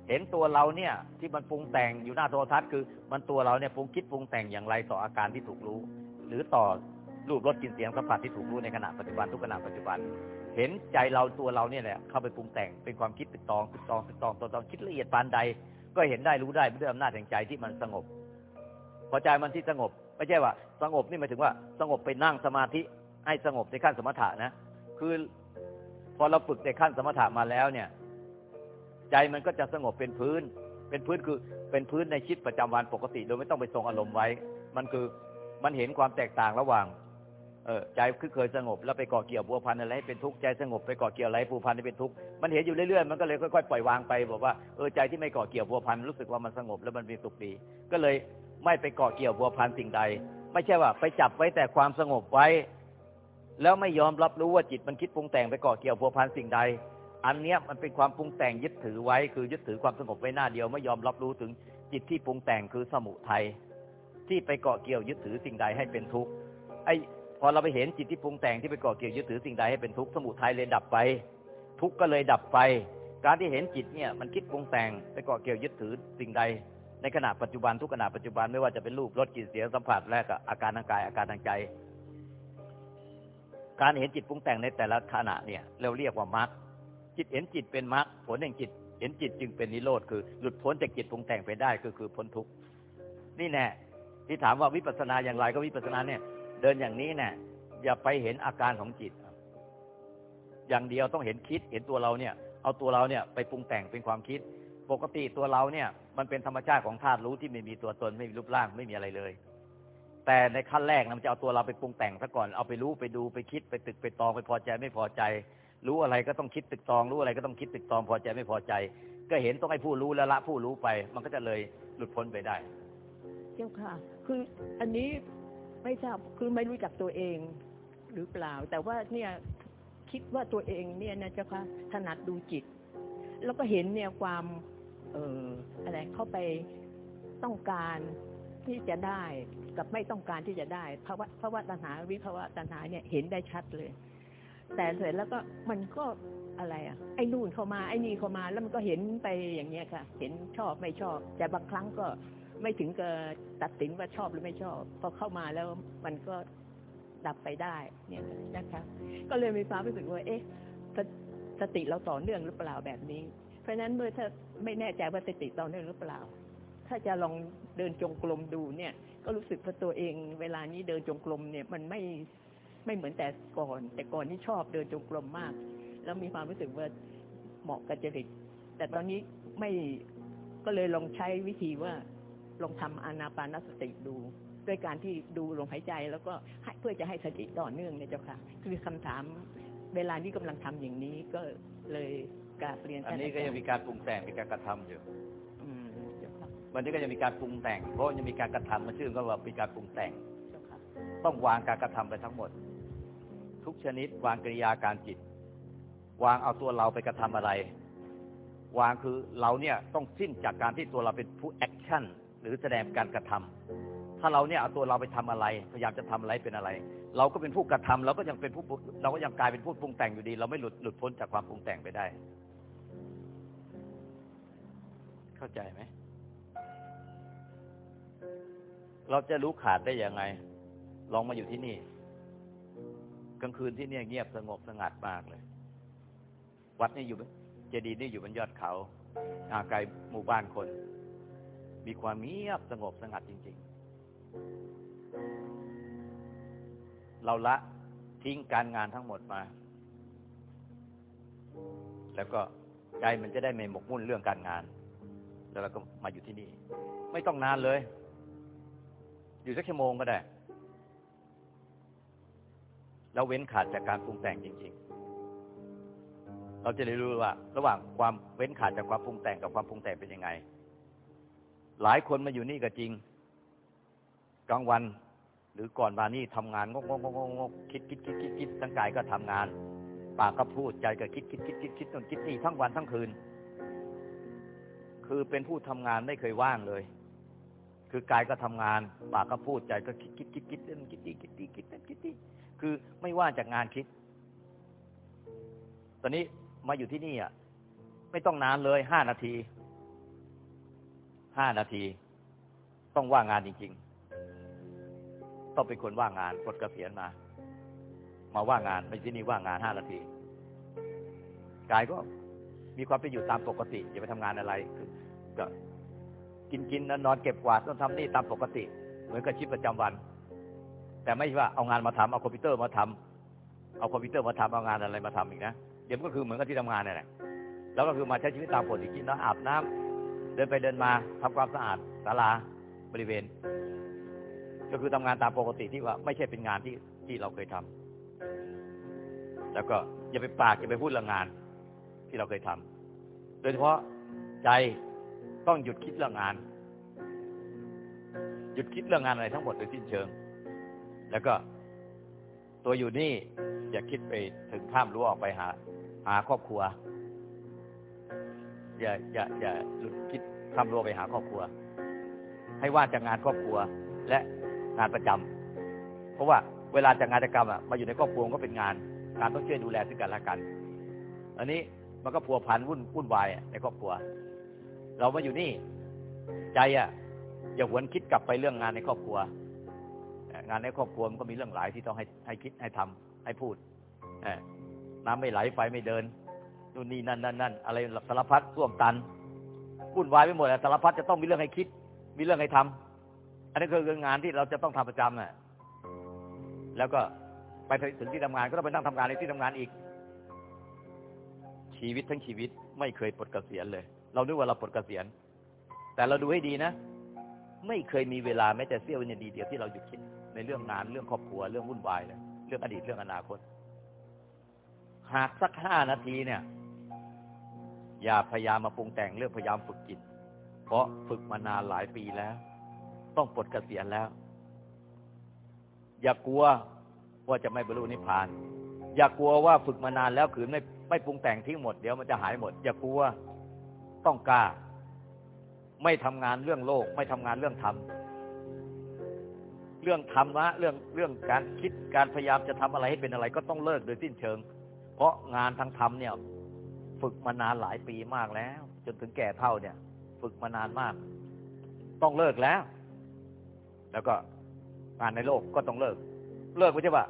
S2: เห็นตัวเราเนี่ย ที่มันปรุงแต่งอยู่หน้าโทรทัศน์คือ มันตัวเราเนี่ยปรุงคิดปรุงแต่งอย่างไรต่ออาการที่ถูกรู้ หรือต่อ รูปรสกลิ่นเสียงสัมผัสที่ถูกรู้ในขณะปัจจุบันทุกขณะปัจจุบัน เห็นใจเราตัวเราเนี่ยแหละเข้าไปปรุงแต่งเป็นความคิดติดตองติดตองติดตองตัวตองคิดละเอียดปานใด ก็เห็นได้รู้ได้ด้วยอำนาจแห่งใจที่มันสงบ พอใจมันที่สงบไม่ใช่ว่า สงบนี่หมายถึงว่า สงบไปนั่งสมาธิให้สงบในขั้นสมถะนะ คือพอเราฝึกในขั้นสมถะมาแล้วเนี่ย ใจมันก็จะสงบเป็นพื้น เป็นพื้นคือเป็นพื้นในชีวิตประจำวันปกติ โดยไม่ต้องไปทรงอารมณ์ไว้ มันคือมันเห็นความแตกต่างระหว่าง เออใจคือเคยสงบแล้วไปก่อเกี่ยวบัวพันอะไรให้เป็นทุกข์ใจสงบไปก่อเกี่ยวอะไรผูพันให้เป็นทุกข์มันเห็นอยู่เรื่อยๆมันก็เลยค่อยๆปล่อยวางไปบอกว่าเออใจที่ไม่ก่อเกี่ยวบัวพันรู้สึกว่ามันสงบแล้วมันมีสุขดีก็เลยไม่ไปก่อเกี่ยวบัวพันสิ่งใด ไม่ใช่ว่า ไปจับไว้แต่ความสงบไว้ แล้วไม่ยอมรับรู้ว่าจิตมันคิดปรุงแต่งไปก่อเกี่ยวพัวพันสิ่งใด อันเนี้ยมันเป็นความปรุงแต่งยึดถือไว้คือยึดถือความสงบไว้หน้าเดียวไม่ยอมรับรู้ถึงจิตที่ปรุงแต่งคือสมุทัยที่ไปเกาะเกี่ยวยึดถือสิ่งใดให้เป็นทุกข์ไอ พอเราไปเห็นจิตที่ปรุงแต่งที่ไปเกาะเกี่ยวยึดถือสิ่งใดให้เป็นทุกข์สมุทัยเลยดับไป ทุกข์ก็เลยดับไป การที่เห็นจิตเนี่ยมันคิดปรุงแต่งไปเกาะเกี่ยวยึดถือสิ่งใด ในขณะปัจจุบันทุกขณะปัจจุบันไม่ว่าจะเป็นรูปรสกลิ่นเสียงสัมผัสและก็อาการทางกายอาการทางใจ การเห็นจิตปรุงแต่งในแต่ละขณะเนี่ยเราเรียกว่ามรรคจิตเห็นจิตเป็นมรรคผลแห่งจิตเห็นจิตจึงเป็นนิโรธคือหลุดพ้นจากจิตปรุงแต่งไปได้ก็คือพ้นทุกข์นี่แน่ที่ถามว่าวิปัสสนาอย่างไรก็วิปัสสนาเนี่ย เดินอย่างนี้เนี่ยอย่าไปเห็นอาการของจิต อย่างเดียวต้องเห็นคิดเห็นตัวเราเนี่ย เอาตัวเราเนี่ยไปปรุงแต่งเป็นความคิด ปกติตัวเราเนี่ย มันเป็นธรรมชาติของธาตุรู้ที่ไม่มีตัวตนไม่มีรูปร่างไม่มีอะไรเลย แต่ในขั้นแรกนะมันจะเอาตัวเราไปปรุงแต่งซะก่อนเอาไปรู้ไปดูไปคิดไปตึกไปตองไปพอใจไม่พอใจ รู้อะไรก็ต้องคิดตึกตอง รู้อะไรก็ต้องคิดตึกตองพอใจไม่พอใจ ก็เห็นต้องให้ผู้รู้ล้วละผู้รู้ไป มันก็จะเลยหลุดพ้นไปได้
S4: เจ้าค่ะ คืออันนี้ ไม่ทราบคือไม่รู้จักตัวเองหรือเปล่า แต่ว่าเนี่ยคิดว่าตัวเองเนี่ยนะเจ้าค่ะถนัดดูจิต แล้วก็เห็นเนี่ยความเอ่ออะไรเข้าไปต้องการที่จะได้กับไม่ต้องการที่จะได้ภาวะภาวะตัณหาวิภาวะตัณหาเนี่ยเห็นได้ชัดเลย แต่เสร็จแล้วก็มันก็อะไรอะไอ้นู่นเข้ามาไอ้นี่เข้ามาแล้วมันก็เห็นไปอย่างเงี้ยค่ะ เห็นชอบไม่ชอบ แต่บางครั้งก็ ไม่ถึงกับตัดสินว่าชอบหรือไม่ชอบ พอเข้ามาแล้วมันก็ดับไปได้เนี่ยนะคะ ก็เลยมีความรู้สึกว่า เอ๊ะสติเราต่อเนื่องหรือเปล่าแบบนี้ เพราะฉะนั้นเมื่อถ้าไม่แน่ใจว่าสติต่อเนื่องหรือเปล่า ถ้าจะลองเดินจงกรมดูเนี่ย ก็รู้สึกว่าตัวเองเวลานี้เดินจงกรมเนี่ยมันไม่ไม่เหมือนแต่ก่อน แต่ก่อนนี่ชอบเดินจงกรมมาก แล้วมีความรู้สึกว่าเหมาะกับจริตแต่ตอนนี้ไม่ก็เลยลองใช้วิธีว่า ลองทำอานาปานสติดู ด้วยการที่ดูลมหายใจแล้วก็ให้เพื่อจะให้สติต่อเนื่องเนี่ยเจ้าค่ะ คือคำถามเวลานี้กำลังทำอย่างนี้ก็เลยกราบเรียน
S2: อัน
S4: ท่าน
S2: นี้ก็
S4: อาจาร
S2: ยัง
S4: ย์
S2: มีการปรุงแต่งมีการกระทำอยู่
S4: อืมเจ้าค่ะ
S2: วันนี้ก็ยังมีการปรุงแต่ง เพราะยังมีการกระทำมันชื่อก็ว่ามีการปรุงแต่ง
S4: เจ้าค่ะ
S2: ต้องวางการกระทำไปทั้งหมด ทุกชนิดวางกิริยาการจิต วางเอาตัวเราไปกระทำอะไร วางคือเราเนี่ยต้องสิ้นจากการที่ตัวเราเป็นผู้แอคชั่น หรือแสดงการกระทำถ้าเราเนี่ยเอาตัวเราไปทำอะไร พยายามจะทำอะไรเป็นอะไร เราก็เป็นผู้กระทำเราก็ยังเป็นผู้เราก็ยังกลายเป็นผู้ปรุงแต่งอยู่ดี เราไม่หลุดหลุดพ้นจากความปรุงแต่งไปได้ เข้าใจไหมเราจะรู้ขาดได้ยังไง ลองมาอยู่ที่นี่ กลางคืนที่เนี่ยเงียบสงบสงัดมากเลย วัดนี่อยู่เจดีย์นี่อยู่บนยอดเขาห่าไกลหมู่บ้านคน มีความเงียบสงบสงัดจริง ๆ เราละทิ้งการงานทั้งหมดมา แล้วก็ใจมันจะได้ไม่หมกมุ่นเรื่องการงาน แล้วเราก็มาอยู่ที่นี่ ไม่ต้องนานเลย อยู่สักชั่วโมงก็ได้ แล้วเว้นขาดจากการปรุงแต่งจริง ๆ เราจะได้รู้ว่า ระหว่างความเว้นขาดจากความปรุงแต่งกับความปรุงแต่งเป็นยังไง หลายคนมาอยู่นี่ก็จริง กลางวัน หรือก่อนมานี่ทำงานงกงกงกงกคิดคิดคิดคิดคิดทั้งกายก็ทำงาน ปากก็พูดใจก็คิดคิดคิดคิดคิดจนคิดนี่ทั้งวันทั้งคืน คือเป็นผู้ทำงานไม่เคยว่างเลย คือกายก็ทำงาน ปากก็พูดใจก็คิดคิดคิดคิดเล่นคิดดีคิดดีคิดนั่นคิดดีคือไม่ว่างจากงานคิด ตอนนี้มาอยู่ที่นี่อะไม่ต้องนานเลยห้านาที ห้านาที ต้องว่างงานจริง ๆ ต้องเป็นคนว่างงานกดเกษียณมา มาว่างงานไม่ที่นี่ว่างงานห้านาทีกายก็มีความเป็นอยู่ตามปกติอย่าไปทำงานอะไรก็กินกินนอนเก็บกวาดต้องทำนี่ตามปกติ เหมือนกับชีวิตประจำวัน แต่ไม่ใช่ว่าเอางานมาทำเอาคอมพิวเตอร์มาทำเอาคอมพิวเตอร์มาทำเอางานอะไรมาทำอีกนะเดี๋ยวก็คือเหมือนกับที่ทำงานนั่นแหละแล้วก็คือมาใช้ชีวิตตามปกติกินน้ำอาบน้ำ เดินไปเดินมาทำความสะอาดศาลาบริเวณ ก็คือทำงานตามปกติที่ว่า ไม่ใช่เป็นงานที่ที่เราเคยทำแล้วก็อย่าไปปากอย่าไปพูดเรื่องงานที่เราเคยทำโดยเฉพาะใจต้องหยุดคิดเรื่องงาน หยุดคิดเรื่องงานอะไรทั้งหมดโดยสิ้นเชิง แล้วก็ตัวอยู่นี่อย่าคิดไปถึงข้ามรั้วออกไปหา หาครอบครัว อย่าอย่าอย่าหลุดคิดข้ามรั้วไปหาครอบครัว ให้ว่างจากงานครอบครัวและงานประจำเพราะว่าเวลาจากงานกิจกรรมอะมาอยู่ในครอบครัวก็เป็นงาน การต้องช่วยดูแลซึ่งกันและกัน อันนี้มันก็พัวพันวุ่นวุ่นวายในครอบครัว เรามาอยู่นี่ ใจอะอย่าหวนคิดกลับไปเรื่องงานในครอบครัว งานในครอบครัวมันก็มีเรื่องหลายที่ต้องให้ให้คิดให้ทำให้พูดน้ำไม่ไหลไฟไม่เดิน นู่นนี่นั่นนั่นนั่นอะไรสารพัดท่วมตันวุ่นวายไปหมดสารพัดจะต้องมีเรื่องให้คิด มีเรื่องให้ทำอันนี้คืองานที่เราจะต้องทำประจำน่ะแล้วก็ไปถึงที่ทำงานก็ต้องไปนั่งทำงานในที่ทำงานอีก ชีวิตทั้งชีวิตไม่เคยปลดเกษียณเลย เรานึกว่าเราปลดเกษียณ แต่เราดูให้ดีนะ ไม่เคยมีเวลาแม้แต่เสี้ยววินาทีเดียวที่เราหยุดคิดในเรื่องงานเรื่องครอบครัวเรื่องวุ่นวายเลยเรื่องอดีตเรื่องอนาคต หากสักห้านาทีเนี่ย อย่าพยายามมาปรุงแต่งเรื่องพยายามฝึกจิต เพราะฝึกมานานหลายปีแล้ว ต้องปลดเกษียณแล้ว อย่ากลัวว่าจะไม่บรรลุนิพพาน อย่ากลัวว่าฝึกมานานแล้วขืนไม่ไม่ปรุงแต่งทิ้งหมดเดี๋ยวมันจะหายหมด อย่ากลัวต้องกล้า ไม่ทำงานเรื่องโลก ไม่ทำงานเรื่องธรรมเรื่องธรรมะเรื่องเรื่องการคิดการพยายามจะทำอะไรให้เป็นอะไร ก็ต้องเลิกโดยสิ้นเชิง เพราะงานทางธรรมเนี่ย ฝึกมานานหลายปีมากแล้ว จนถึงแก่เท่าเนี่ย ฝึกมานานมาก ต้องเลิกแล้ว แล้วก็งานในโลกก็ต้องเลิก เลิกไม่ใช่ว่า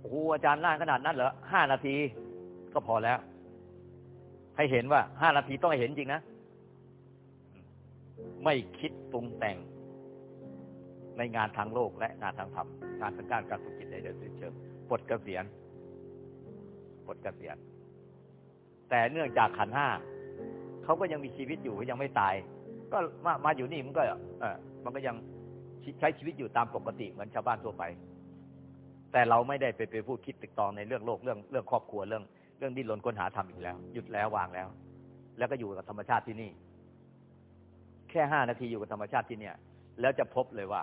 S2: โอ้โหอาจารย์น่านขนาดนั้นเหรอห้านาทีก็พอแล้ว ให้เห็นว่าห้านาทีต้องให้เห็นจริงนะ ไม่คิดปรุงแต่ง ในงานทางโลกและงานทางธรรมงานทางการการฝึกจิตในเดินสิ้นเชิงปลดเกษียณปลดเกษียณ แต่เนื่องจากขันห้าเขาก็ยังมีชีวิตอยู่ยังไม่ตาย ก็มามาอยู่นี่มันก็เออมันก็ยังใช้ชีวิตอยู่ตามปกติเหมือนชาวบ้านทั่วไป แต่เราไม่ได้ไปไปพูดคิดติดตองในเรื่องโลกเรื่องเรื่องครอบครัวเรื่อง เรื่องดิ้นรนค้นหาธรรมอีกแล้ว หยุดแล้ววางแล้ว แล้วก็อยู่กับธรรมชาติที่นี่ แค่ห้านาทีอยู่กับธรรมชาติที่เนี่ย แล้วจะพบเลยว่า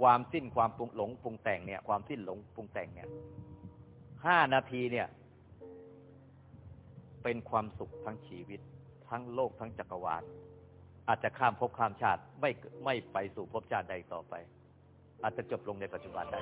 S2: ความสิ้นความปรุงหลงปรุงแต่งเนี่ย ความสิ้นหลงปรุงแต่งเนี่ยห้านาทีเนี่ย เป็นความสุขทั้งชีวิต ทั้งโลกทั้งจักรวาล อาจจะข้ามภพข้ามชาติไม่ไม่ไปสู่ภพชาติใดต่อไป อาจจะจบลงในปัจจุบันได้